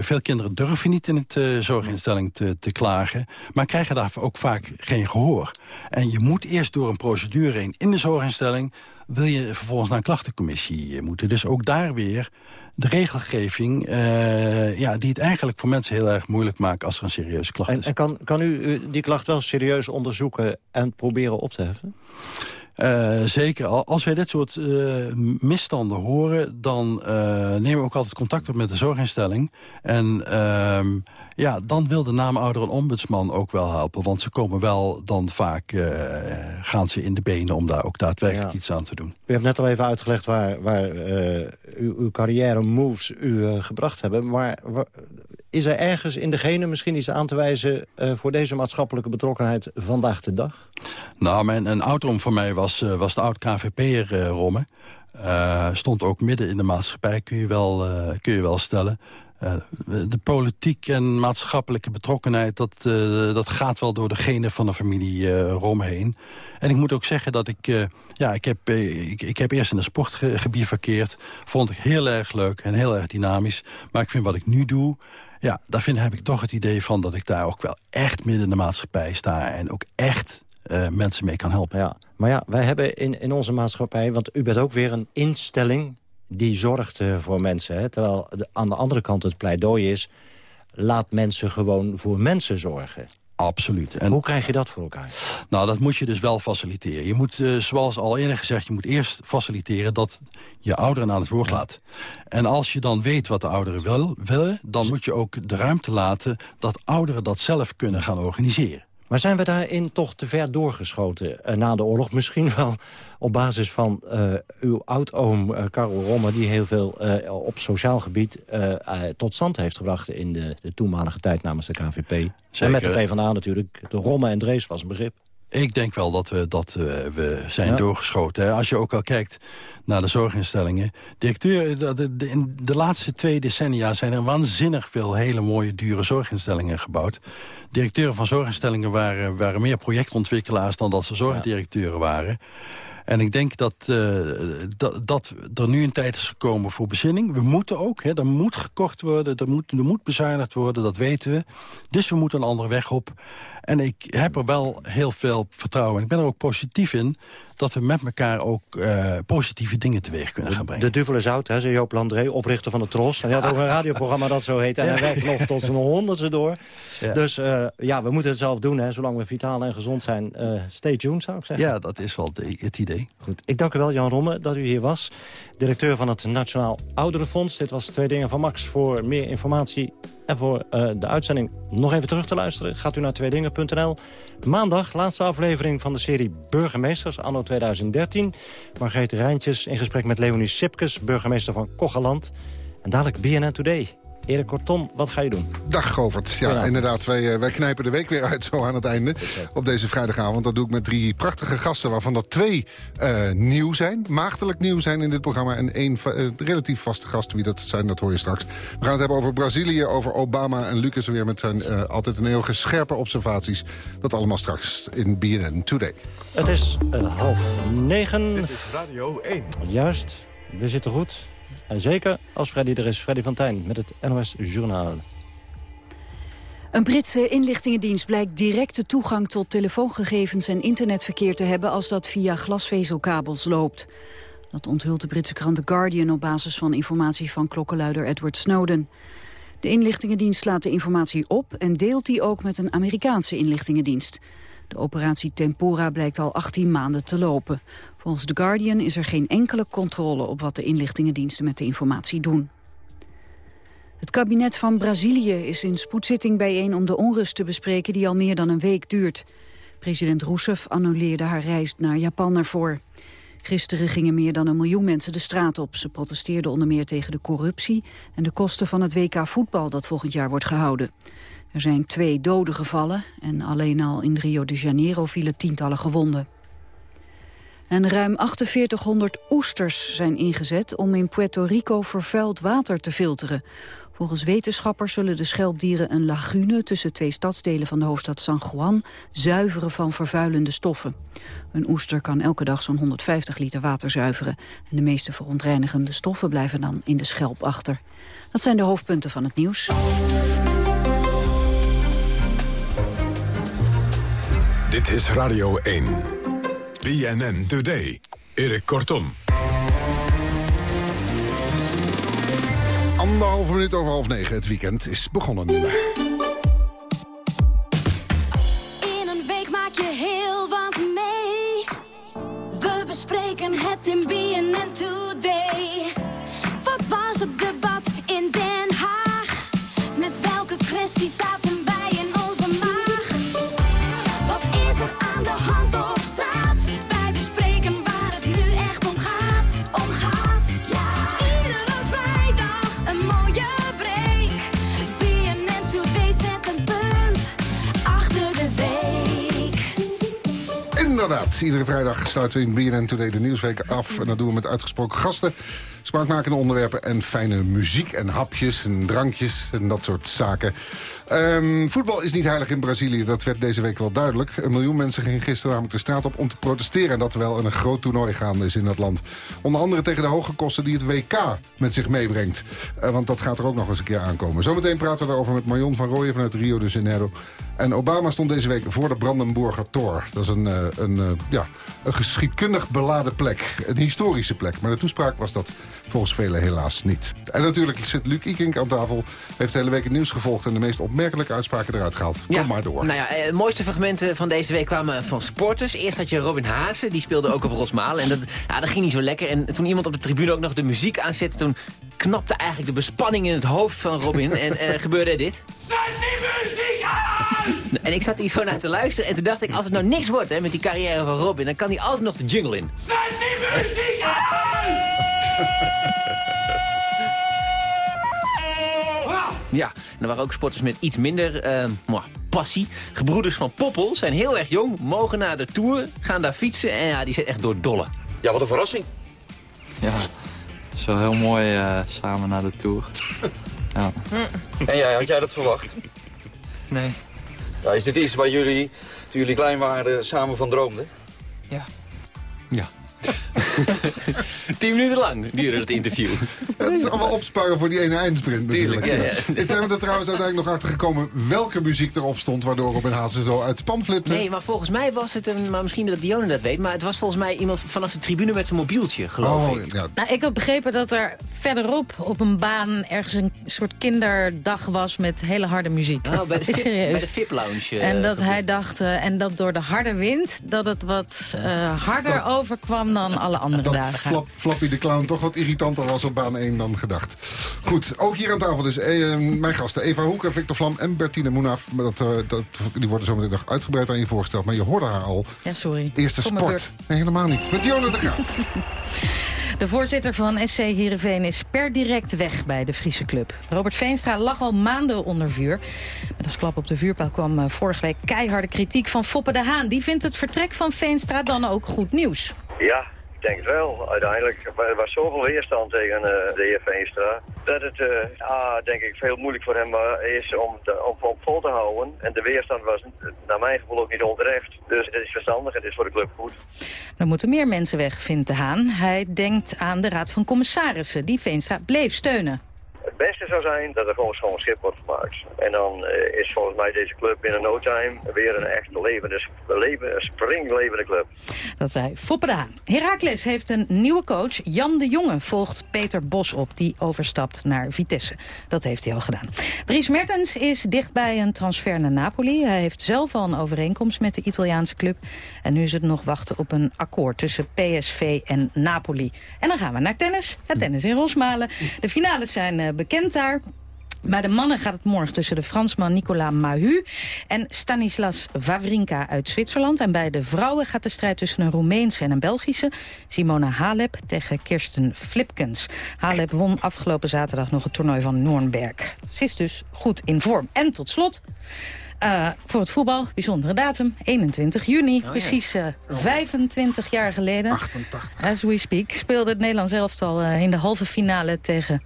veel kinderen durven niet in het zorginstelling te, te, klagen... maar krijgen daar ook vaak geen gehoor. En je moet eerst door een procedure heen in de zorginstelling... wil je vervolgens naar een klachtencommissie moeten. Dus ook daar weer de regelgeving uh, ja, die het eigenlijk voor mensen heel erg moeilijk maakt... als er een serieuze klacht en, is. En kan, kan u die klacht wel serieus onderzoeken en proberen op te heffen? Uh, zeker. Als wij dit soort uh, misstanden horen... dan uh, nemen we ook altijd contact op met de zorginstelling. En uh, ja, dan wil de naam ouder ombudsman ook wel helpen. Want ze komen wel dan vaak... gaan ze in de benen om daar ook daadwerkelijk ja. iets aan te doen. U hebt net al even uitgelegd waar, waar uw, uw carrière moves u gebracht hebben. Maar waar, is er ergens in degene misschien iets aan te wijzen... voor deze maatschappelijke betrokkenheid vandaag de dag? Nou, mijn, een oud-rom van mij was, uh, was de oud-KVP'er uh, Romme. Stond ook midden in de maatschappij, kun je wel, kun je wel stellen. de politiek en maatschappelijke betrokkenheid... Dat, dat gaat wel door de genen van de familie Rom heen. En ik moet ook zeggen dat ik... ja, ik heb, ik, ik heb eerst in het sportgebied verkeerd. Vond ik heel erg leuk en heel erg dynamisch. Maar ik vind wat ik nu doe... Ja, daar vind, heb ik toch het idee van dat ik daar ook wel echt midden in de maatschappij sta. En ook echt uh, mensen mee kan helpen. Ja, maar ja, wij hebben in, in onze maatschappij... want u bent ook weer een instelling die zorgt uh, voor mensen. Hè? Terwijl aan de andere kant het pleidooi is... laat mensen gewoon voor mensen zorgen. Absoluut. En, Hoe krijg je dat voor elkaar? Nou, dat moet je dus wel faciliteren. Je moet, uh, zoals al eerder gezegd, je moet eerst faciliteren... dat je ouderen aan het woord laat. En als je dan weet wat de ouderen wil, willen... dan moet je ook de ruimte laten dat ouderen dat zelf kunnen gaan organiseren. Maar zijn we daarin toch te ver doorgeschoten uh, na de oorlog? Misschien wel op basis van uh, uw oudoom uh, Karel Romme... die heel veel op sociaal gebied tot stand heeft gebracht... in de, de toenmalige tijd namens de KVP. Zeker. En met de PvdA natuurlijk. De Romme en Drees was een begrip. Ik denk wel dat we, dat, uh, we zijn ja. doorgeschoten. Hè. Als je ook al kijkt naar de zorginstellingen. Directeur, de, de, in de laatste twee decennia zijn er waanzinnig veel hele mooie, dure zorginstellingen gebouwd. Directeuren van zorginstellingen waren, waren meer projectontwikkelaars dan dat ze zorgdirecteuren waren. En ik denk dat, uh, dat, dat er nu een tijd is gekomen voor bezinning. We moeten ook, hè, er moet gekort worden, er moet, er moet bezuinigd worden, dat weten we. Dus we moeten een andere weg op. En ik heb er wel heel veel vertrouwen. Ik ben er ook positief in dat we met elkaar ook uh, positieve dingen teweeg kunnen gaan brengen. De duvel is oud, hè, zei Joop Landré, oprichter van de Tros. Hij had ook een radioprogramma dat zo heet. En hij werkt nog tot zijn honderdste door. Ja. Dus uh, ja, we moeten het zelf doen, hè, zolang we vitaal en gezond zijn. Uh, stay tuned, zou ik zeggen. Ja, dat is wel de, het idee. Goed, ik dank u wel, Jan Romme, dat u hier was. Directeur van het Nationaal Ouderenfonds. Dit was Twee Dingen van Max. Voor meer informatie en voor uh, de uitzending nog even terug te luisteren... gaat u naar tweedingen.nl. Maandag, laatste aflevering van de serie Burgemeesters, anno 2013. Margrethe Rijntjes in gesprek met Leonie Sipkes, burgemeester van Kocheland. En dadelijk BNN Today. Erik Kortom, wat ga je doen? Dag Govert. Ja, inderdaad, wij, eh, wij knijpen de week weer uit zo aan het einde. Op deze vrijdagavond. Dat doe ik met drie prachtige gasten, waarvan er twee eh, nieuw zijn. Maagdelijk nieuw zijn in dit programma. En één eh, relatief vaste gast. Wie dat zijn, dat hoor je straks. We gaan het hebben over Brazilië, over Obama en Lucas weer met zijn eh, altijd een heel gescherpe observaties. Dat allemaal straks in BNN Today. Het is half negen. Dit is Radio 1. Juist, we zitten goed. En zeker als Freddy er is. Freddy van Tijn met het NOS Journaal. Een Britse inlichtingendienst blijkt directe toegang tot telefoongegevens en internetverkeer te hebben als dat via glasvezelkabels loopt. Dat onthult de Britse krant The Guardian op basis van informatie van klokkenluider Edward Snowden. De inlichtingendienst slaat de informatie op en deelt die ook met een Amerikaanse inlichtingendienst. De operatie Tempora blijkt al 18 maanden te lopen. Volgens The Guardian is er geen enkele controle op wat de inlichtingendiensten met de informatie doen. Het kabinet van Brazilië is in spoedzitting bijeen om de onrust te bespreken die al meer dan een week duurt. President Rousseff annuleerde haar reis naar Japan ervoor. Gisteren gingen meer dan een miljoen mensen de straat op. Ze protesteerden onder meer tegen de corruptie en de kosten van het WK voetbal dat volgend jaar wordt gehouden. Er zijn twee doden gevallen en alleen al in Rio de Janeiro vielen tientallen gewonden. En ruim 4800 oesters zijn ingezet om in Puerto Rico vervuild water te filteren. Volgens wetenschappers zullen de schelpdieren een lagune tussen twee stadsdelen van de hoofdstad San Juan zuiveren van vervuilende stoffen. Een oester kan elke dag zo'n 150 liter water zuiveren. En de meeste verontreinigende stoffen blijven dan in de schelp achter. Dat zijn de hoofdpunten van het nieuws. Dit is Radio 1. BNN Today. Erik Kortom. Anderhalve minuut over half negen. Het weekend is begonnen. In een week maak je heel wat mee. We bespreken het in BNN Today. Wat was het debat in Den Haag? Met welke kwesties zaten Inderdaad, iedere vrijdag sluiten we in BNN Today de Nieuwsweek af. En dat doen we met uitgesproken gasten, smaakmakende onderwerpen... en fijne muziek en hapjes en drankjes en dat soort zaken. Ehm, voetbal is niet heilig in Brazilië, dat werd deze week wel duidelijk. Een miljoen mensen gingen gisteren namelijk de straat op om te protesteren... en dat er een groot toernooi gaande is in dat land. Onder andere tegen de hoge kosten die het WK met zich meebrengt. Eh, want dat gaat er ook nog eens een keer aankomen. Zometeen praten we daarover met Marion van Rooyen vanuit Rio de Janeiro. En Obama stond deze week voor de Brandenburger Tor. Dat is een, eh, een, eh, ja, een geschiedkundig beladen plek. Een historische plek. Maar de toespraak was dat volgens velen helaas niet. En natuurlijk zit Luc Ikink aan tafel. Heeft de hele week het nieuws gevolgd en de meest opmerkelijke uitspraken eruit gehaald. Kom maar door. Nou ja, eh, de mooiste fragmenten van deze week kwamen van sporters. Eerst had je Robin Haase, die speelde ook op Rosmalen. En dat, ja, dat ging niet zo lekker. En toen iemand op de tribune ook nog de muziek aanzette... toen knapte eigenlijk de bespanning in het hoofd van Robin. en eh, gebeurde dit. Zet die muziek aan! En ik zat hier zo naar te luisteren. En toen dacht ik, als het nou niks wordt hè, met die carrière van Robin... dan kan hij altijd nog de jungle in. Zet die muziek aan! Ja, en er waren ook sporters met iets minder eh, passie. Gebroeders van Poppel zijn heel erg jong, mogen naar de Tour, gaan daar fietsen... en ja, die zijn echt door dolle. Ja, wat een verrassing. Ja, zo heel mooi eh, samen naar de Tour. Ja. En jij, had jij dat verwacht? Nee. Ja, is dit iets waar jullie, toen jullie klein waren, samen van droomden? Ja. Ja. Tien minuten lang duurde het interview. Het is allemaal opsparen voor die ene eindsprint natuurlijk. Tuurlijk, ja, ja. Zijn we er trouwens uiteindelijk nog achter gekomen welke muziek erop stond... waardoor Robin Haase zo uit de pan flipte? Nee, maar volgens mij was het een... maar misschien dat Dionne dat weet... maar het was volgens mij iemand vanaf de tribune met zijn mobieltje, geloof Oh, ik. ja. Nou, ik heb begrepen dat er verderop op een baan ergens een soort kinderdag was met hele harde muziek. Oh, bij de VIP, Serieus. bij de VIP lounge. eh, En dat hij dacht, eh, en dat door de harde wind, dat het wat eh, harder overkwam dan alle andere Dat dagen. Flap, Flappy de Clown toch wat irritanter was op baan 1 dan gedacht. Goed, ook hier aan tafel dus eh, mijn gasten Eva Hoeker, Victor Vlam en Bertine Moenaf. Maar Dat, eh, dat, die worden zometeen nog uitgebreid aan je voorgesteld. Maar je hoorde haar al. Ja, sorry. Eerste sport. Nee, helemaal niet. Met Dionne de Graaf. De voorzitter van SC Heerenveen is per direct weg bij de Friese club. Robert Veenstra lag al maanden onder vuur. Met als klap op de vuurpijl kwam eh, vorige week keiharde kritiek van Foppe de Haan. Die vindt het vertrek van Veenstra dan ook goed nieuws. Ja, denk het wel. Uiteindelijk er was zoveel weerstand tegen eh, de heer Veenstra... dat het, ja, denk ik, veel moeilijk voor hem eh, is om, te, om, vol te houden. En de weerstand was naar mijn gevoel ook niet onterecht. Dus het is verstandig het is voor de club goed. Er moeten meer mensen weg, vindt de Haan. Hij denkt aan de Raad van Commissarissen, die Veenstra bleef steunen. Het beste zou zijn dat er gewoon schoon schip wordt gemaakt. En dan eh, is volgens mij deze club binnen no time weer een echt levende, leven, springlevende club. Dat zei Foppe de Haan. Heracles heeft een nieuwe coach. Jan de Jonge volgt Peter Bos op. Die overstapt naar Vitesse. Dat heeft hij al gedaan. Dries Mertens is dichtbij een transfer naar Napoli. Hij heeft zelf al een overeenkomst met de Italiaanse club. En nu is het nog wachten op een akkoord tussen PSV en Napoli. En dan gaan we naar tennis. Het tennis in Rosmalen. De finales zijn eh, bekend daar. Bij de mannen gaat het morgen tussen de Fransman Nicolas Mahut en Stanislas Wawrinka uit Zwitserland. En bij de vrouwen gaat de strijd tussen een Roemeense en een Belgische, Simona Halep tegen Kirsten Flipkens. Halep won afgelopen zaterdag nog het toernooi van Noornberg. Ze is dus goed in vorm. En tot slot... Uh, voor het voetbal, bijzondere datum, 21 juni. ja. Precies uh, 25 jaar geleden. 88. As we speak. Speelde het Nederlands elftal uh, in de halve finale tegen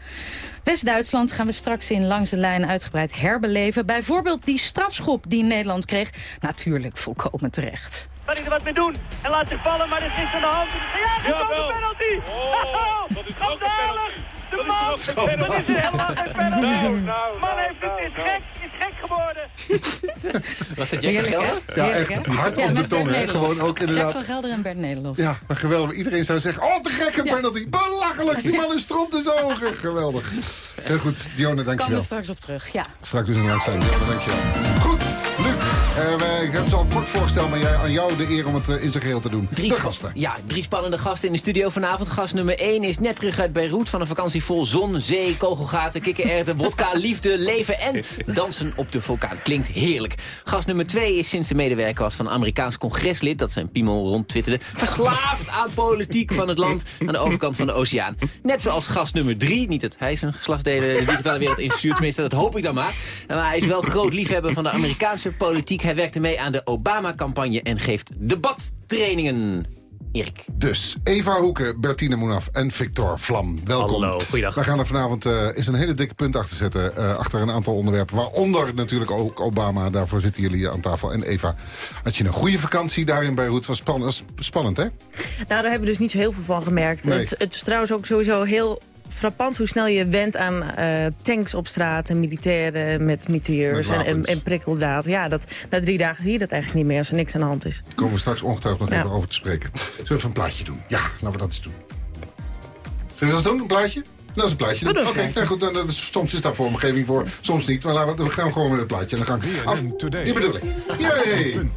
West-Duitsland. Gaan we straks in Langs de Lijn uitgebreid herbeleven. Bijvoorbeeld die strafschop die Nederland kreeg. Natuurlijk volkomen terecht. Kan hij er wat mee doen? En laat zich vallen, maar er is niks aan de hand. Ja, dat is een penalty! Oh, dat is penalty! De man! Dat is helemaal geen penalty! Nou, nou, man heeft het, is gek, is gek geworden! Was dat Jack van Gelder? Ja, echt hard op de tong, hè? Gewoon ook inderdaad. Jack van Gelder en Bert Nederlof. Ja, maar geweldig. Iedereen zou zeggen, oh, te gekke penalty. Belachelijk, die man is stront in zijn ogen. Geweldig. Heel goed, Dionne, Kom dankjewel. er straks op terug, ja. Straks dus een langs zijn, Dionne, dankjewel. Goed. Uh, wij, ik heb ze al kort voorgesteld, maar jij, aan jou de eer om het uh, in zijn geheel te doen. Drie de gasten. Ja, drie spannende gasten in de studio vanavond. Gast nummer 1 is net terug uit Beirut van een vakantie vol zon, zee, kogelgaten, kikkererwten, wodka, liefde, leven en dansen op de vulkaan. Klinkt heerlijk. Gast nummer 2 is sinds de medewerker was van een Amerikaans congreslid, dat zijn piemel rondtwitterde, verslaafd aan politiek van het land aan de overkant van de oceaan. Net zoals gast nummer 3, niet dat hij zijn geslachtsdelen de digitale wereld instuurt, tenminste dat hoop ik dan maar. Maar hij is wel groot liefhebber van de Amerikaanse politiek. Hij werkte mee aan de Obama-campagne en geeft debattrainingen. Erik. Dus Eva Hoeken, Bertine Moenaf en Victor Vlam. Welkom. Hallo, goeiedag. Wij gaan er vanavond uh, eens een hele dikke punt achter zetten. Uh, achter een aantal onderwerpen. Waaronder natuurlijk ook Obama. Daarvoor zitten jullie aan tafel. En Eva, had je een goede vakantie daar in Beirut? Was spannend, was spannend hè? Nou, daar hebben we dus niet zo heel veel van gemerkt. Nee. Het, het is trouwens ook sowieso heel frappant hoe snel je went aan uh, tanks op straat en militairen met mitrailleurs en, en, en, prikkeldaad. Ja, dat, na drie dagen zie je dat eigenlijk niet meer als er niks aan de hand is. Daar komen we straks ongetwijfeld nog Ja. even over te spreken. Zullen we even een plaatje doen? Ja, laten we dat eens doen. Zullen we dat doen, een plaatje? Dat is een plaatje. Oké, plaatje. nou goed, dan, dat is, soms is daar vormgeving voor, soms niet. Maar laten we, dan gaan we gewoon met een plaatje. En dan gaan we af, die bedoel ik. Yay!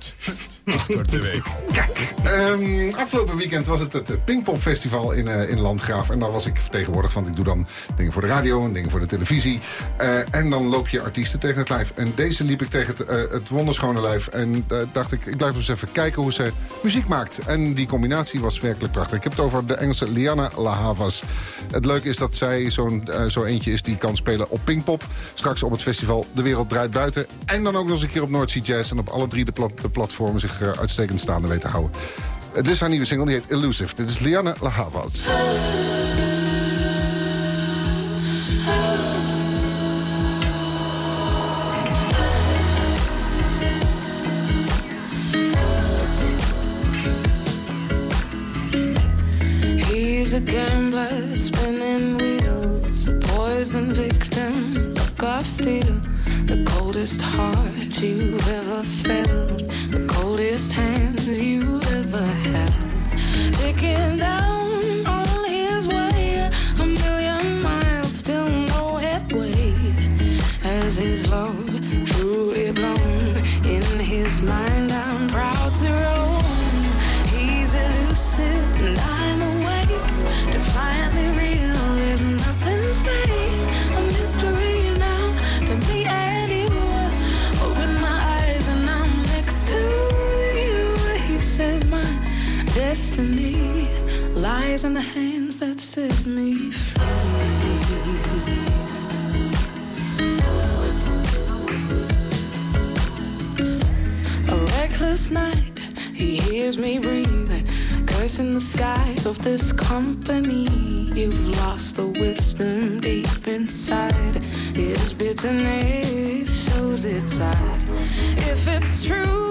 Achter de week. Kijk, ehm, afgelopen weekend was het het Pinkpopfestival in, eh, in Landgraaf. En daar was ik vertegenwoordigd, want ik doe dan dingen voor de radio en dingen voor de televisie. Eh, en dan loop je artiesten tegen het lijf. En deze liep ik tegen het, eh, het wonderschone lijf. En dacht ik, ik blijf eens even kijken hoe ze muziek maakt. En die combinatie was werkelijk prachtig. Ik heb het over de Engelse Liana La Havas. Het leuke is dat zij zo'n zo eentje is die kan spelen op Pinkpop. Straks op het festival De Wereld Draait Buiten. En dan ook nog eens een keer op Noordzee Jazz. En op alle drie de, de platformen zich eh, uitstekend staande weten te houden. Het is haar nieuwe single, die heet Elusive. Dit is Liana La Havas. He's a gambler spinning wheels, a poison victim, look off steel. The coldest heart you've ever felt, the coldest hands you've ever held. Taking down on his way, a million miles, still no headway. As his love truly blown in his mind, destiny lies in the hands that set me free. A reckless night, he hears me breathing, cursing the skies of this company. You've lost the wisdom deep inside. His bitterness shows its side. If it's true,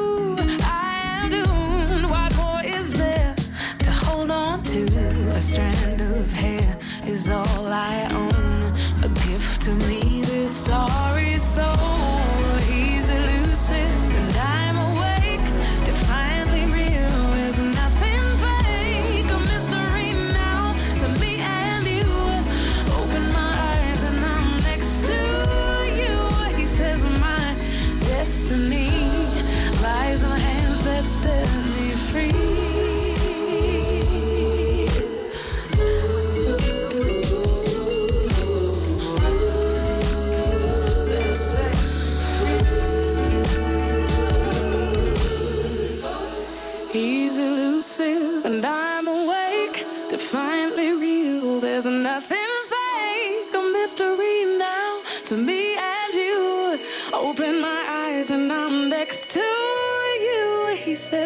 A strand of hair is all I own. A gift to me, this sorry soul. He's elusive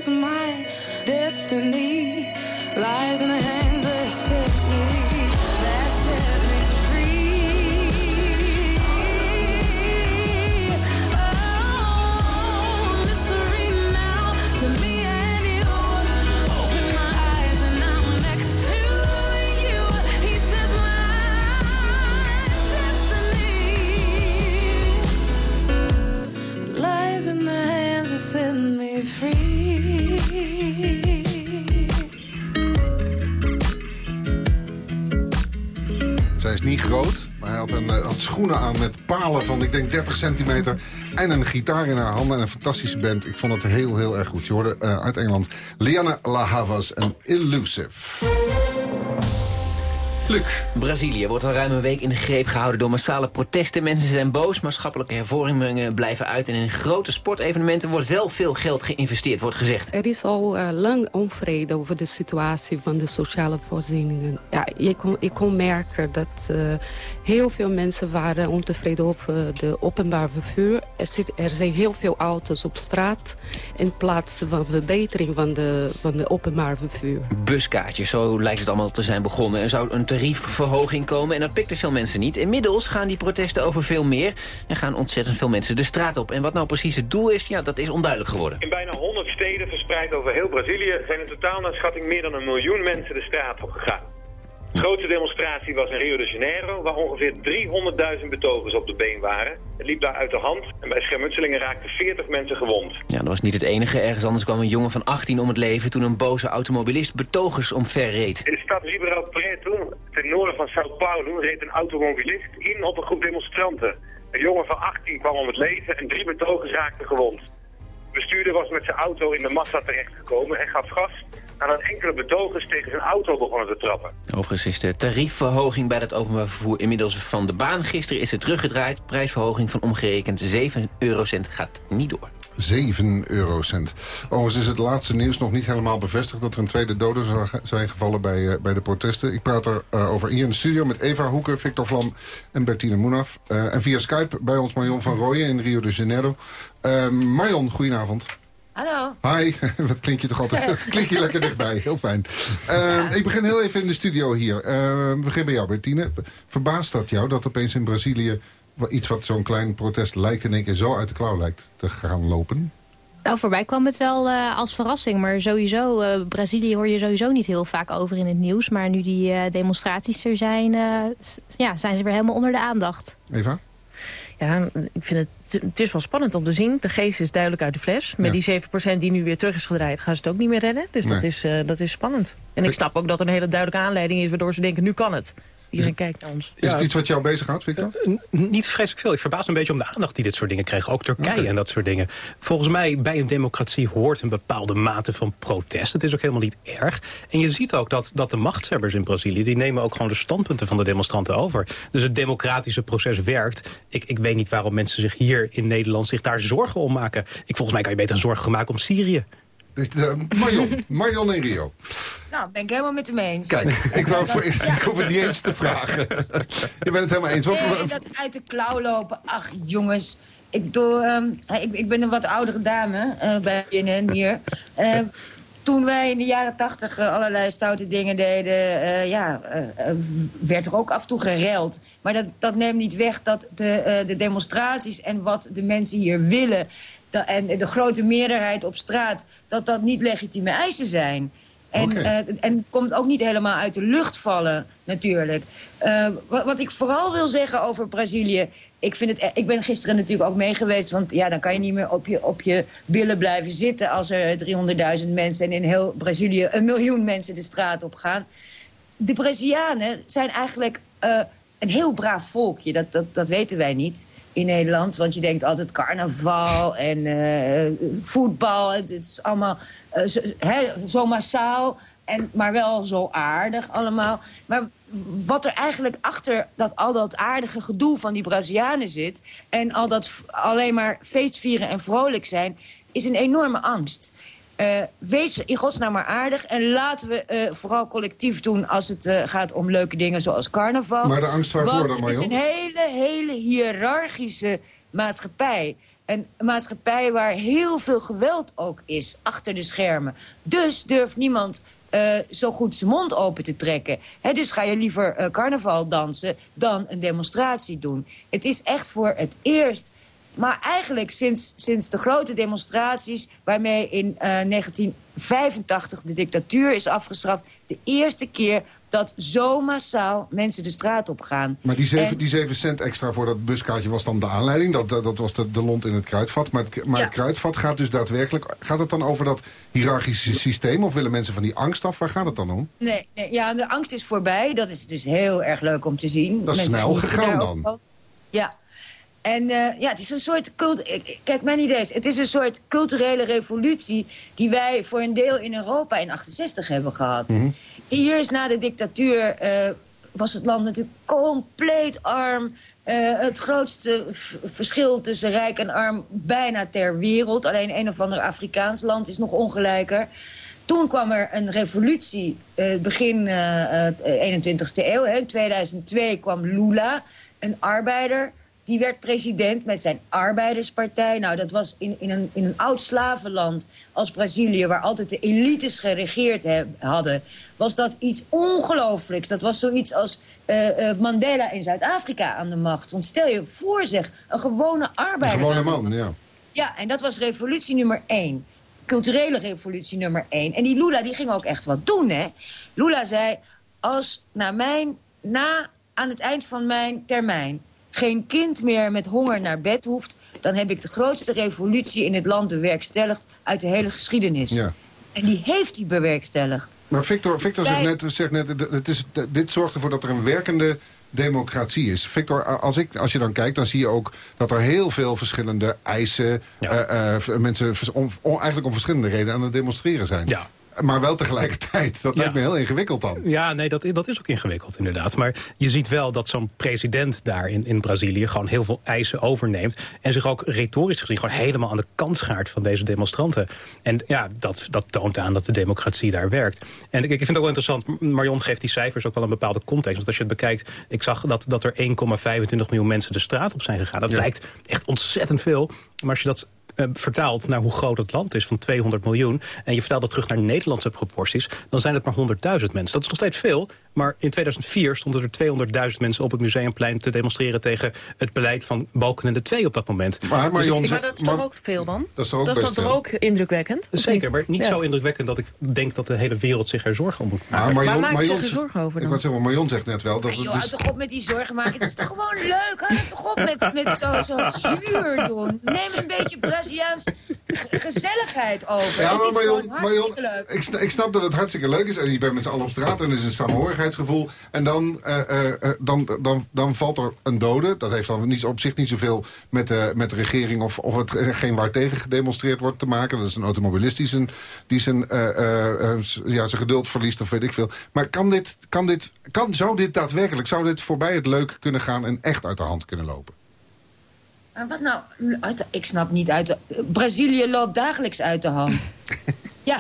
My destiny. Lies in the hands niet groot, maar hij had, een, eh, had schoenen aan met palen van, ik denk, 30 centimeter. En een gitaar in haar handen en een fantastische band. Ik vond het heel, heel erg goed. Je hoorde eh, uit Engeland Liana La Havas en Illusive. Luc. Brazilië wordt al ruim een week in de greep gehouden door massale protesten. Mensen zijn boos, maatschappelijke hervormingen blijven uit... en in grote sportevenementen wordt wel veel geld geïnvesteerd, wordt gezegd. Er is al uh, lang onvrede over de situatie van de sociale voorzieningen. Ja, ik, kon, ik kon merken dat uh, heel veel mensen waren ontevreden over de openbaar vervoer. Er, zit, er zijn heel veel auto's op straat in plaats van verbetering van de, van de openbaar vervoer. Buskaartjes, zo lijkt het allemaal te zijn begonnen. Er zou een tariefverhoging komen en dat pikten veel mensen niet. Inmiddels gaan die protesten over veel meer en gaan ontzettend veel mensen de straat op. En wat nou precies het doel is, ja, dat is onduidelijk geworden. In bijna 100 steden verspreid over heel Brazilië zijn in totaal naar schatting meer dan een miljoen mensen de straat op gegaan. De grootste demonstratie was in Rio de Janeiro, waar ongeveer 300.000 betogers op de been waren. Het liep daar uit de hand en bij schermutselingen raakten 40 mensen gewond. Ja, dat was niet het enige. Ergens anders kwam een jongen van 18 om het leven toen een boze automobilist betogers omverreed. In de stad Ribeirão Preto, ten noorden van Sao Paulo, reed een automobilist in op een groep demonstranten. Een jongen van 18 kwam om het leven en drie betogers raakten gewond. De bestuurder was met zijn auto in de massa terechtgekomen en gaf gas nadat enkele betogers tegen zijn auto begonnen te trappen. Overigens is de tariefverhoging bij het openbaar vervoer inmiddels van de baan. Gisteren is het teruggedraaid. Prijsverhoging van omgerekend 7 eurocent gaat niet door. 7 eurocent. Overigens is het laatste nieuws nog niet helemaal bevestigd... dat er een tweede dode zou zijn gevallen bij, uh, bij de protesten. Ik praat er uh, over hier in de studio met Eva Hoeker, Victor Vlam en Bertine Moenaf. Uh, en via Skype bij ons Marion van Rooyen in Rio de Janeiro. Marion, goedenavond. Hallo. Hi, wat klink je toch altijd? klink je lekker dichtbij, heel fijn. Uh, ja. Ik begin heel even in de studio hier. Uh, ik begin bij jou, Bertine. Verbaast dat jou dat opeens in Brazilië... iets wat zo'n klein protest lijkt in één keer zo uit de klauw lijkt te gaan lopen? Nou, voor mij kwam het wel uh, als verrassing. Maar sowieso, uh, Brazilië hoor je sowieso niet heel vaak over in het nieuws. Maar nu die uh, demonstraties er zijn, ja, zijn ze weer helemaal onder de aandacht. Eva? Ja, ik vind het, het is wel spannend om te zien. De geest is duidelijk uit de fles. Met ja. die 7% die nu weer terug is gedraaid, gaan ze het ook niet meer redden. Dus nee. dat, is, uh, dat is spannend. En ik snap ook dat er een hele duidelijke aanleiding is... waardoor ze denken, nu kan het. Iedereen kijkt naar ons. Is het iets wat jou bezighoudt, Victor? Uh, niet vreselijk veel. Ik verbaas me een beetje om de aandacht die dit soort dingen kregen. Ook Turkije okay. en dat soort dingen. Volgens mij, bij een democratie hoort een bepaalde mate van protest. Het is ook helemaal niet erg. En je ziet ook dat, dat de machtshebbers in Brazilië... die nemen ook gewoon de standpunten van de demonstranten over. Dus het democratische proces werkt. Ik, ik weet niet waarom mensen zich hier in Nederland zich daar zorgen om maken. Ik, volgens mij kan je beter zorgen maken om Syrië. Dit, eh, Marion, Marion in Rio. Nou, ben ik helemaal met hem eens. Kijk, ik, wou voor, ik hoef het niet eens te vragen. Je bent het helemaal eens. Wat, Nee, dat uit de klauw lopen. Ach, jongens. Ik, doe, ehm, ik, ik ben een wat oudere dame eh, bij BNN hier. Eh, toen wij in de jaren tachtig allerlei stoute dingen deden... eh, ja, eh, eh, werd er ook af en toe gereld. Maar dat, dat neemt niet weg dat de, eh, de demonstraties en wat de mensen hier willen... en de grote meerderheid op straat... dat dat niet legitieme eisen zijn. En, eh, en het komt ook niet helemaal uit de lucht vallen, natuurlijk. Eh, wat, wat ik vooral wil zeggen over Brazilië... Ik, vind het, e- ik ben gisteren natuurlijk ook mee geweest... want ja, dan kan je niet meer op je, op je billen blijven zitten... als er 300.000 mensen en in heel Brazilië een miljoen mensen de straat op gaan. De Brazilianen zijn eigenlijk eh, een heel braaf volkje. Dat, dat, dat weten wij niet in Nederland. Want je denkt altijd carnaval en eh, voetbal. Het, is allemaal eh, zo, massaal, en, maar wel zo aardig allemaal. Maar wat er eigenlijk achter dat, al dat aardige gedoe van die Brazilianen zit... en al dat alleen maar feestvieren en vrolijk zijn... is een enorme angst. Eh, wees in godsnaam maar aardig. En laten we eh, vooral collectief doen als het eh, gaat om leuke dingen zoals carnaval. Maar de angst waarvoor Want dan, het is een hele, hele hiërarchische maatschappij. Een maatschappij waar heel veel geweld ook is achter de schermen. Dus durft niemand zo goed zijn mond open te trekken. Dus ga je liever carnaval dansen dan een demonstratie doen. Het is echt voor het eerst maar eigenlijk sinds, sinds de grote demonstraties... waarmee in eh, 1985 de dictatuur is afgeschaft... de eerste keer dat zo massaal mensen de straat op gaan. Maar die 7, En- die 7 cent extra voor dat buskaartje was dan de aanleiding. Dat, dat, dat was de, de lont in het kruidvat. Maar, het, maar Ja. het kruidvat gaat dus daadwerkelijk... Gaat het dan over dat hiërarchische systeem? Of willen mensen van die angst af? Waar gaat het dan om? Nee, nee, ja, de angst is voorbij. Dat is dus heel erg leuk om te zien. Dat is Mensen snel gegaan ook dan. Ja. En eh, ja, het is een soort... cult- Kijk, mijn idee is... Het is een soort culturele revolutie... die wij voor een deel in Europa in 68 hebben gehad. Hier is na de dictatuur... eh, was het land natuurlijk compleet arm. Eh, het grootste verschil tussen rijk en arm bijna ter wereld. Alleen een of ander Afrikaans land is nog ongelijker. Toen kwam er een revolutie, begin eh, eh, 21ste eeuw. Hè. In 2002 kwam Lula, een arbeider. Die werd president met zijn arbeiderspartij. Nou, dat was in, in, een, in een oud slavenland als Brazilië... waar altijd de elites geregeerd heb- hadden... was dat iets ongelooflijks. Dat was zoiets als eh, eh, Mandela in Zuid-Afrika aan de macht. Want stel je voor, zeg, een gewone Een arbeider... gewone aan de man, ja. ja, en dat was revolutie nummer één. Culturele revolutie nummer één. En die Lula die ging ook echt wat doen, hè. Lula zei, als na, mijn, na aan het eind van mijn termijn... geen kind meer met honger naar bed hoeft... dan heb ik de grootste revolutie in het land bewerkstelligd... uit de hele geschiedenis. ja. En die heeft hij bewerkstelligd. Maar Victor, Victor zegt net, zegt net het is, dit zorgt ervoor dat er een werkende democratie is. Victor, als, ik, als je dan kijkt, dan zie je ook dat er heel veel verschillende eisen... eh, eh, mensen vers- om, om- eigenlijk om verschillende redenen aan het demonstreren zijn. Ja. Maar wel tegelijkertijd. Dat Ja. lijkt me heel ingewikkeld dan. Ja, nee, dat, dat is ook ingewikkeld inderdaad. Maar je ziet wel dat zo'n president daar in, in Brazilië... gewoon heel veel eisen overneemt. En zich ook retorisch gezien gewoon helemaal aan de kant schaart van deze demonstranten. En ja, dat, dat toont aan dat de democratie daar werkt. En ik, ik vind het ook wel interessant, Marion geeft die cijfers ook wel een bepaalde context. Want als je het bekijkt, ik zag dat, dat er 1,25 miljoen mensen de straat op zijn gegaan. Dat lijkt echt ontzettend veel. Maar als je dat eh, vertaalt naar hoe groot het land is van 200 miljoen... en je vertaalt dat terug naar Nederlandse proporties... dan zijn het maar 100.000 mensen. Dat is nog steeds veel, maar in 2004 stonden er 200.000 mensen op het Museumplein... te demonstreren tegen het beleid van Balkenende 2 op dat moment. Maar, Dus ik- Maar dat is toch ook veel dan? Dat is toch ook dat is toch ook indrukwekkend? Zeker, maar niet Ja. zo indrukwekkend dat ik denk dat de hele wereld zich er zorgen om moet maken. Maar Marion, maak je zich er zorgen over Ik dan? wou zeggen, Marion zegt net wel dat Joh, het houd dus... toch op met die zorgen maken. Het is toch gewoon leuk? Houd het toch op met, met zo, zo zuur doen. Neem een beetje Braziliaans gezelligheid over. Ja, Het maar Marion, Marion leuk. ik, sna- ik snap dat het hartstikke leuk is. En je bent met z'n allen op straat en er is een samenhorigheidsgevoel. En dan, eh, eh, eh, dan, dan, dan valt er een dode. Dat heeft dan niet, op zich niet zoveel met de, met de regering... of, of hetgeen waar tegen gedemonstreerd wordt te maken. Dat is een automobilist die zijn, die zijn, ja, zijn geduld verliest of weet ik veel. Maar kan dit, kan dit, kan, zou dit daadwerkelijk... zou dit voorbij het leuk kunnen gaan en echt uit de hand kunnen lopen? Maar wat nou? uit de- ik snap niet uit de... Brazilië loopt dagelijks uit de hand. Ja,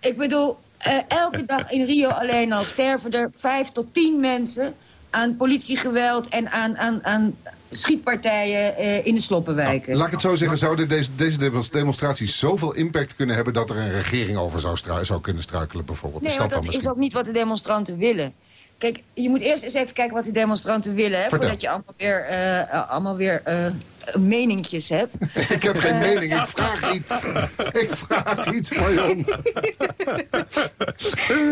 ik bedoel, eh, elke dag in Rio alleen al sterven er vijf tot tien mensen aan politiegeweld en aan, aan, aan schietpartijen eh, in de sloppenwijken. Laat ik het zo zeggen, zouden deze, deze demonstraties zoveel impact kunnen hebben... dat er een regering over zou, stru- zou kunnen struikelen bijvoorbeeld? Nee, dat is misschien? ook niet wat de demonstranten willen. Kijk, je moet eerst eens even kijken wat de demonstranten willen... Hè, voordat je allemaal weer, eh, allemaal weer eh, meningjes hebt. Ik heb geen mening, ik vraag iets. Ik vraag iets, Marjon.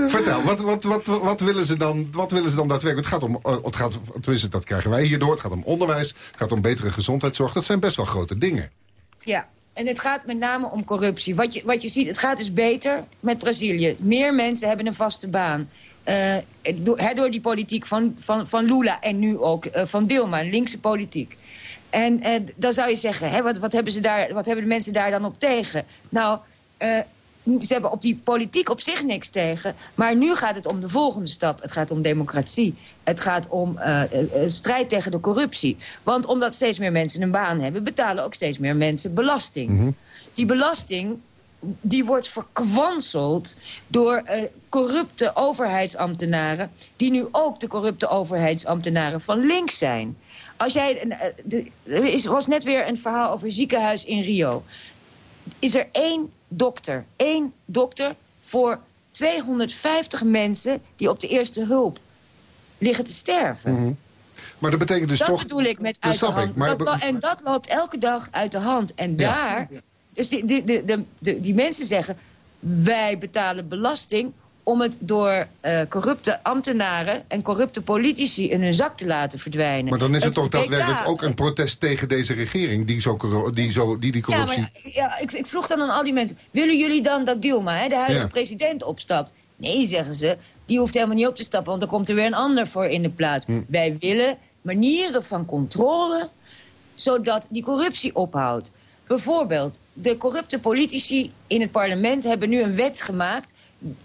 Vertel, wat, wat, wat, wat, willen ze dan, wat willen ze dan daadwerkelijk? Het gaat om, het gaat, tenminste, dat krijgen wij hierdoor. Het gaat om onderwijs, het gaat om betere gezondheidszorg. Dat zijn best wel grote dingen. Ja, en het gaat met name om corruptie. Wat je, wat je ziet, het gaat dus beter met Brazilië. Meer mensen hebben een vaste baan. Eh, door, die politiek van, van, van Lula en nu ook eh, van Dilma, linkse politiek. En eh, dan zou je zeggen, hè, wat, wat, hebben ze daar, wat hebben de mensen daar dan op tegen? Nou, ze hebben op die politiek op zich niks tegen. Maar nu gaat het om de volgende stap. Het gaat om democratie. Het gaat om strijd tegen de corruptie. Want omdat steeds meer mensen een baan hebben... betalen ook steeds meer mensen belasting. Die belasting die wordt verkwanseld door eh, corrupte overheidsambtenaren... die nu ook de corrupte overheidsambtenaren van links zijn. Als jij, eh, de- er is, was net weer een verhaal over een ziekenhuis in Rio. Is er één dokter, één dokter voor 250 mensen... die op de eerste hulp liggen te sterven. Maar dat betekent dus dat toch... bedoel ik met Dat uit de hand. ik, maar- Dat en dat loopt elke dag uit de hand. En Ja. daar... Dus die, die, de, de, de- die mensen zeggen... wij betalen belasting om het door eh, corrupte ambtenaren... en corrupte politici in hun zak te laten verdwijnen. Maar dan is het toch WK daadwerkelijk ook een protest tegen deze regering... die, zo, die, zo, die die Ja, corruptie... ja, ik, ik vroeg dan aan al die mensen... willen jullie dan dat Dilma, hè, de huidige Ja. president, opstapt? Nee, zeggen ze. Die hoeft helemaal niet op te stappen, want dan komt er weer een ander voor in de plaats. Hm. Wij willen manieren van controle, zodat die corruptie ophoudt. Bijvoorbeeld, de corrupte politici in het parlement hebben nu een wet gemaakt...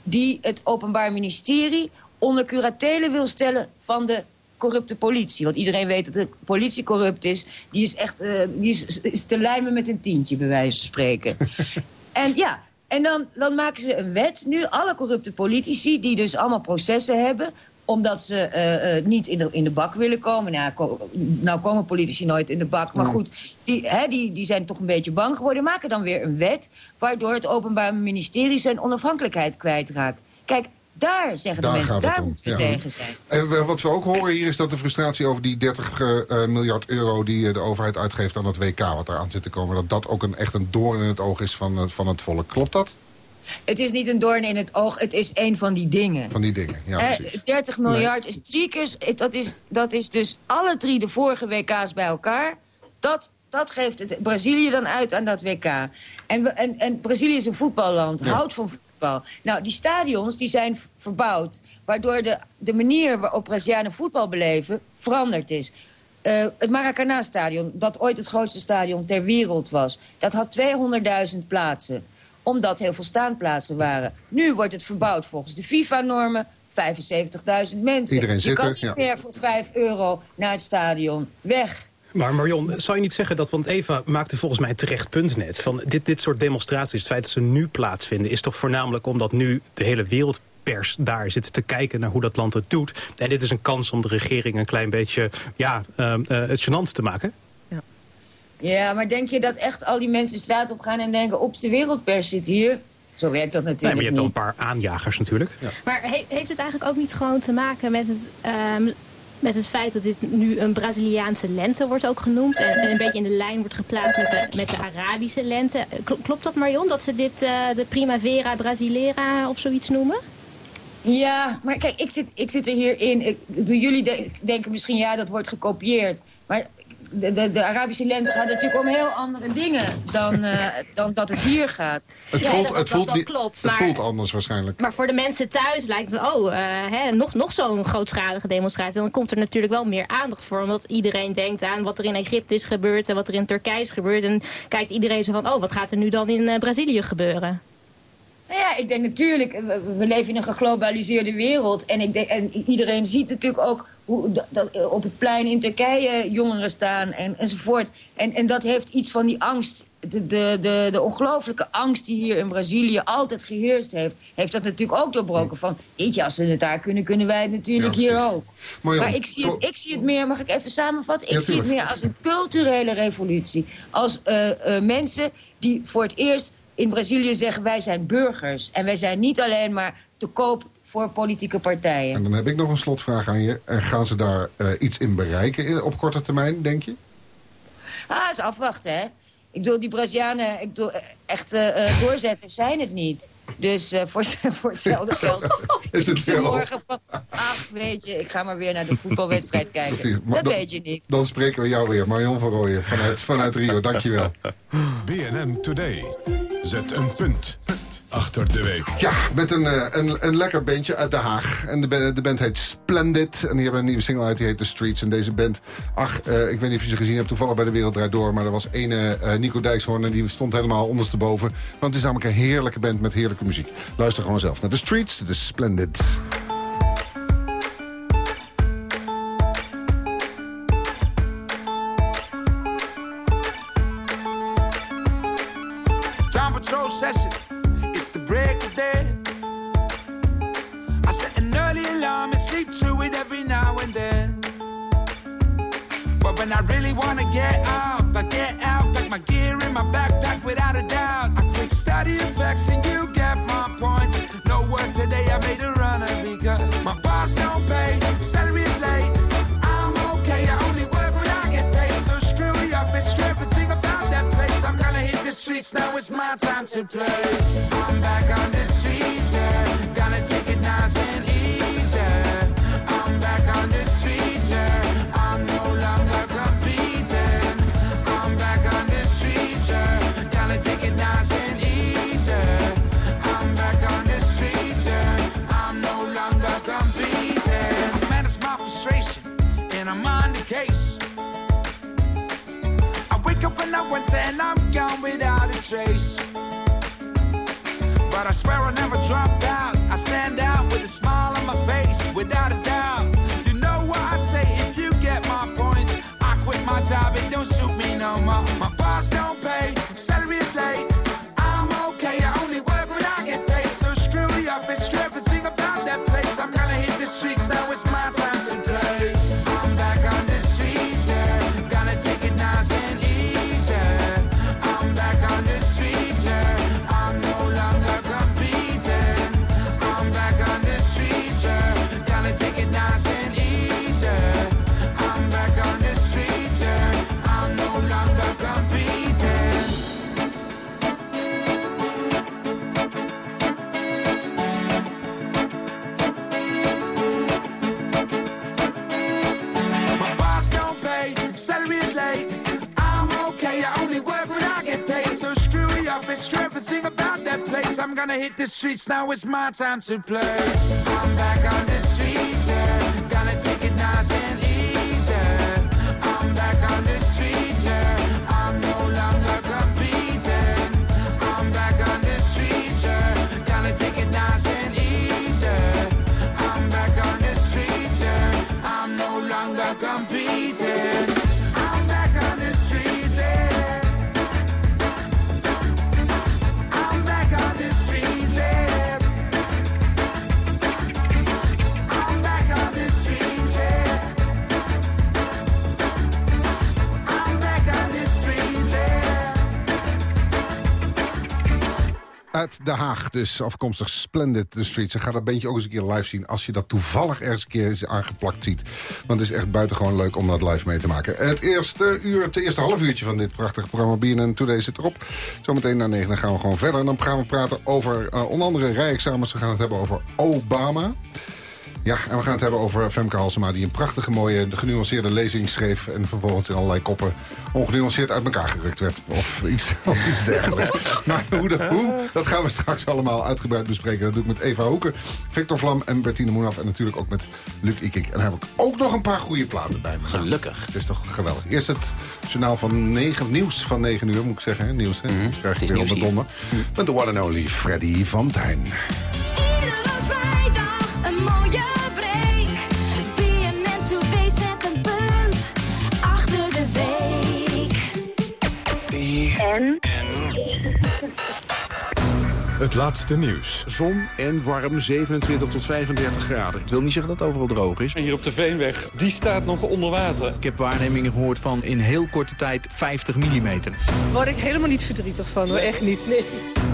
die het Openbaar Ministerie onder curatele wil stellen van de corrupte politie. Want iedereen weet dat de politie corrupt is. Die is echt eh, die is, is te lijmen met een tientje, bij wijze van spreken. en ja, en dan, dan maken ze een wet nu. Alle corrupte politici die dus allemaal processen hebben omdat ze eh, eh, niet in de, in de bak willen komen. Nou, ko- nou komen politici nooit in de bak. Maar goed, die, hè, die, die zijn toch een beetje bang geworden. Maken dan weer een wet... waardoor het Openbaar Ministerie zijn onafhankelijkheid kwijtraakt. Kijk, daar zeggen Daar de mensen, daar moeten we ja. tegen zijn. En we- wat we ook horen hier is dat de frustratie over die 30 eh, eh, miljard euro... die eh, de overheid uitgeeft aan het WK, wat eraan zit te komen... dat dat ook een, echt een doorn in het oog is van, van het volk. Klopt dat? Het is niet een doorn in het oog, het is een van die dingen. Van die dingen, ja Eh, precies. 30 miljard is drie keer... Dat is, dat is dus alle drie de vorige WK's bij elkaar. Dat, dat geeft het Brazilië dan uit aan dat WK. En, en, en Brazilië is een voetballand, Ja. houdt van voetbal. Nou, die stadions die zijn verbouwd... waardoor de, de manier waarop Brazilianen voetbal beleven veranderd is. Eh, het Maracanã-stadion, dat ooit het grootste stadion ter wereld was... dat had 200.000 plaatsen omdat heel veel staanplaatsen waren. Nu wordt het verbouwd volgens de FIFA-normen. 75.000 mensen. Iedereen je zit kan er, niet ja. meer voor 5 euro naar het stadion. Weg. Maar Marion, zou je niet zeggen dat, want Eva maakte volgens mij een terecht punt net... van dit, dit soort demonstraties, het feit dat ze nu plaatsvinden... is toch voornamelijk omdat nu de hele wereldpers daar zit te kijken naar hoe dat land het doet. En dit is een kans om de regering een klein beetje ja, ehm, eh, het gênant te maken. Ja, maar denk je dat echt al die mensen de straat op gaan en denken... ops, de wereldpers zit hier? Zo werkt dat Nee, natuurlijk maar je hebt wel een paar aanjagers natuurlijk. Maar he- heeft het eigenlijk ook niet gewoon te maken met het, ehm, met het feit dat dit nu een Braziliaanse lente wordt ook genoemd. En, en een beetje in de lijn wordt geplaatst met de, met de Arabische lente. Kl- Klopt dat Marion, dat ze dit eh, de Primavera Brasileira of zoiets noemen? Ja, maar kijk, ik zit, ik zit er hierin. Ik, jullie de- denken misschien, ja, dat wordt gekopieerd. Maar de, de, de Arabische lente gaat natuurlijk om heel andere dingen dan, eh, dan dat het hier gaat. Het Ja, voelt, dat- het voelt, dat klopt, het maar- voelt anders waarschijnlijk. Maar voor de mensen thuis lijkt het, oh, eh, hè, nog, nog zo'n grootschalige demonstratie. Dan komt er natuurlijk wel meer aandacht voor. Omdat iedereen denkt aan wat er in Egypte is gebeurd en wat er in Turkije is gebeurd. En kijkt iedereen zo van, oh, wat gaat er nu dan in eh, Brazilië gebeuren? Nou ja, ik denk natuurlijk, we, we leven in een geglobaliseerde wereld. En, ik denk, en iedereen ziet natuurlijk ook hoe dat, dat op het plein in Turkije jongeren staan en, enzovoort. En, en dat heeft iets van die angst, de, de, de, de ongelooflijke angst die hier in Brazilië altijd geheerst heeft, heeft dat natuurlijk ook doorbroken. Van, weet je, als ze het daar kunnen, kunnen wij het natuurlijk Ja, hier ook. Maar ik, zie het, ik zie het meer, mag ik even samenvatten? Ik Ja, zie het meer als een culturele revolutie. Als eh, eh, mensen die voor het eerst in Brazilië zeggen... wij zijn burgers en wij zijn niet alleen maar te koop voor politieke partijen. En dan heb ik nog een slotvraag aan je. En gaan ze daar eh, iets in bereiken in- op korte termijn, denk je? Ah, is afwachten, hè. Ik bedoel, die Brazilianen, ik bedoel, eh, echt eh, eh, doorzetters zijn het niet. Dus eh, voor, voor hetzelfde geld Is het zo? morgen van... Ach, weet je, ik ga maar weer naar de voetbalwedstrijd kijken. Precies, maar Dat dan- weet je niet. Dan spreken we jou weer. Marion van Rooyen vanuit, vanuit Rio, dankjewel. BNN Today. Zet een punt achter de week. Ja, met een, eh, een, een lekker bandje uit Den Haag. En de, de band heet Splendid. En die hebben een nieuwe single uit, die heet The Streets. En deze band, ach, eh, ik weet niet of je ze gezien hebt... toevallig bij De Wereld Draait Door. Maar er was ene eh, Nico Dijkshoorn en die stond helemaal ondersteboven. Want het is namelijk een heerlijke band met heerlijke muziek. Luister gewoon zelf naar The Streets, The Splendid. Time patrol session, sleep through it every now and then. But when I really wanna get out, I get out, pack my gear in my backpack without a doubt. I quick study effects and you get my point. No work today, I made a runner because my boss don't pay, salary is late. I'm okay, I only work when I get paid. So screw the screw everything about that place. I'm gonna hit the streets now, it's my time to play. I'm back on the streets, drop out. Now, it's my time to play. Den Haag, dus afkomstig Splendid The Streets. En ga dat bandje ook eens een keer live zien... als je dat toevallig ergens een keer aangeplakt ziet. Want het is echt buitengewoon leuk om dat live mee te maken. Het eerste uur, het eerste half uurtje van dit prachtige programma BNN Today zit erop. Zometeen na negen gaan we gewoon verder. En dan gaan we praten over uh, onder andere rijexamens. We gaan het hebben over Obama. Ja, en we gaan het hebben over Femke Halsema... die een prachtige, mooie, genuanceerde lezing schreef... en vervolgens in allerlei koppen ongenuanceerd uit elkaar gerukt werd. Of iets, of iets dergelijks. maar hoe, de, hoe, dat gaan we straks allemaal uitgebreid bespreken. Dat doe ik met Eva Hoeken, Victor Vlam en Bertine Moenaf... en natuurlijk ook met Luc Ikink. En dan heb ik ook nog een paar goede platen bij me. Gelukkig. Het is toch geweldig. Eerst het journaal van 9, nieuws van 9 uur, moet ik zeggen. Hè? Nieuws, hè? Dat krijg Het is ik weer op de donder. Met de one and only Freddy van Tijn. Vrijdag een mooie En? Het laatste nieuws. Zon en warm, 27 tot 35 graden. Het wil niet zeggen dat het overal droog is. Hier op de Veenweg, die staat nog onder water. Ik heb waarnemingen gehoord van in heel korte tijd 50 mm. Word ik helemaal niet verdrietig van, hoor. echt niet. Nee.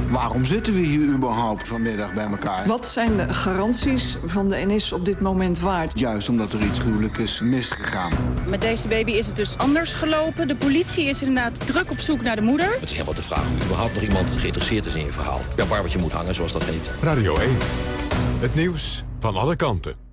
Waarom zitten we hier überhaupt vanmiddag bij elkaar? Wat zijn de garanties van de NS op dit moment waard? Juist omdat er iets gruwelijk is misgegaan. Met deze baby is het dus anders gelopen. De politie is inderdaad druk op zoek naar de moeder. Het is helemaal de vraag of überhaupt nog iemand geïnteresseerd is in je verhaal. Ja, waar wat je moet hangen, zoals dat heet. Radio 1. Het nieuws van alle kanten.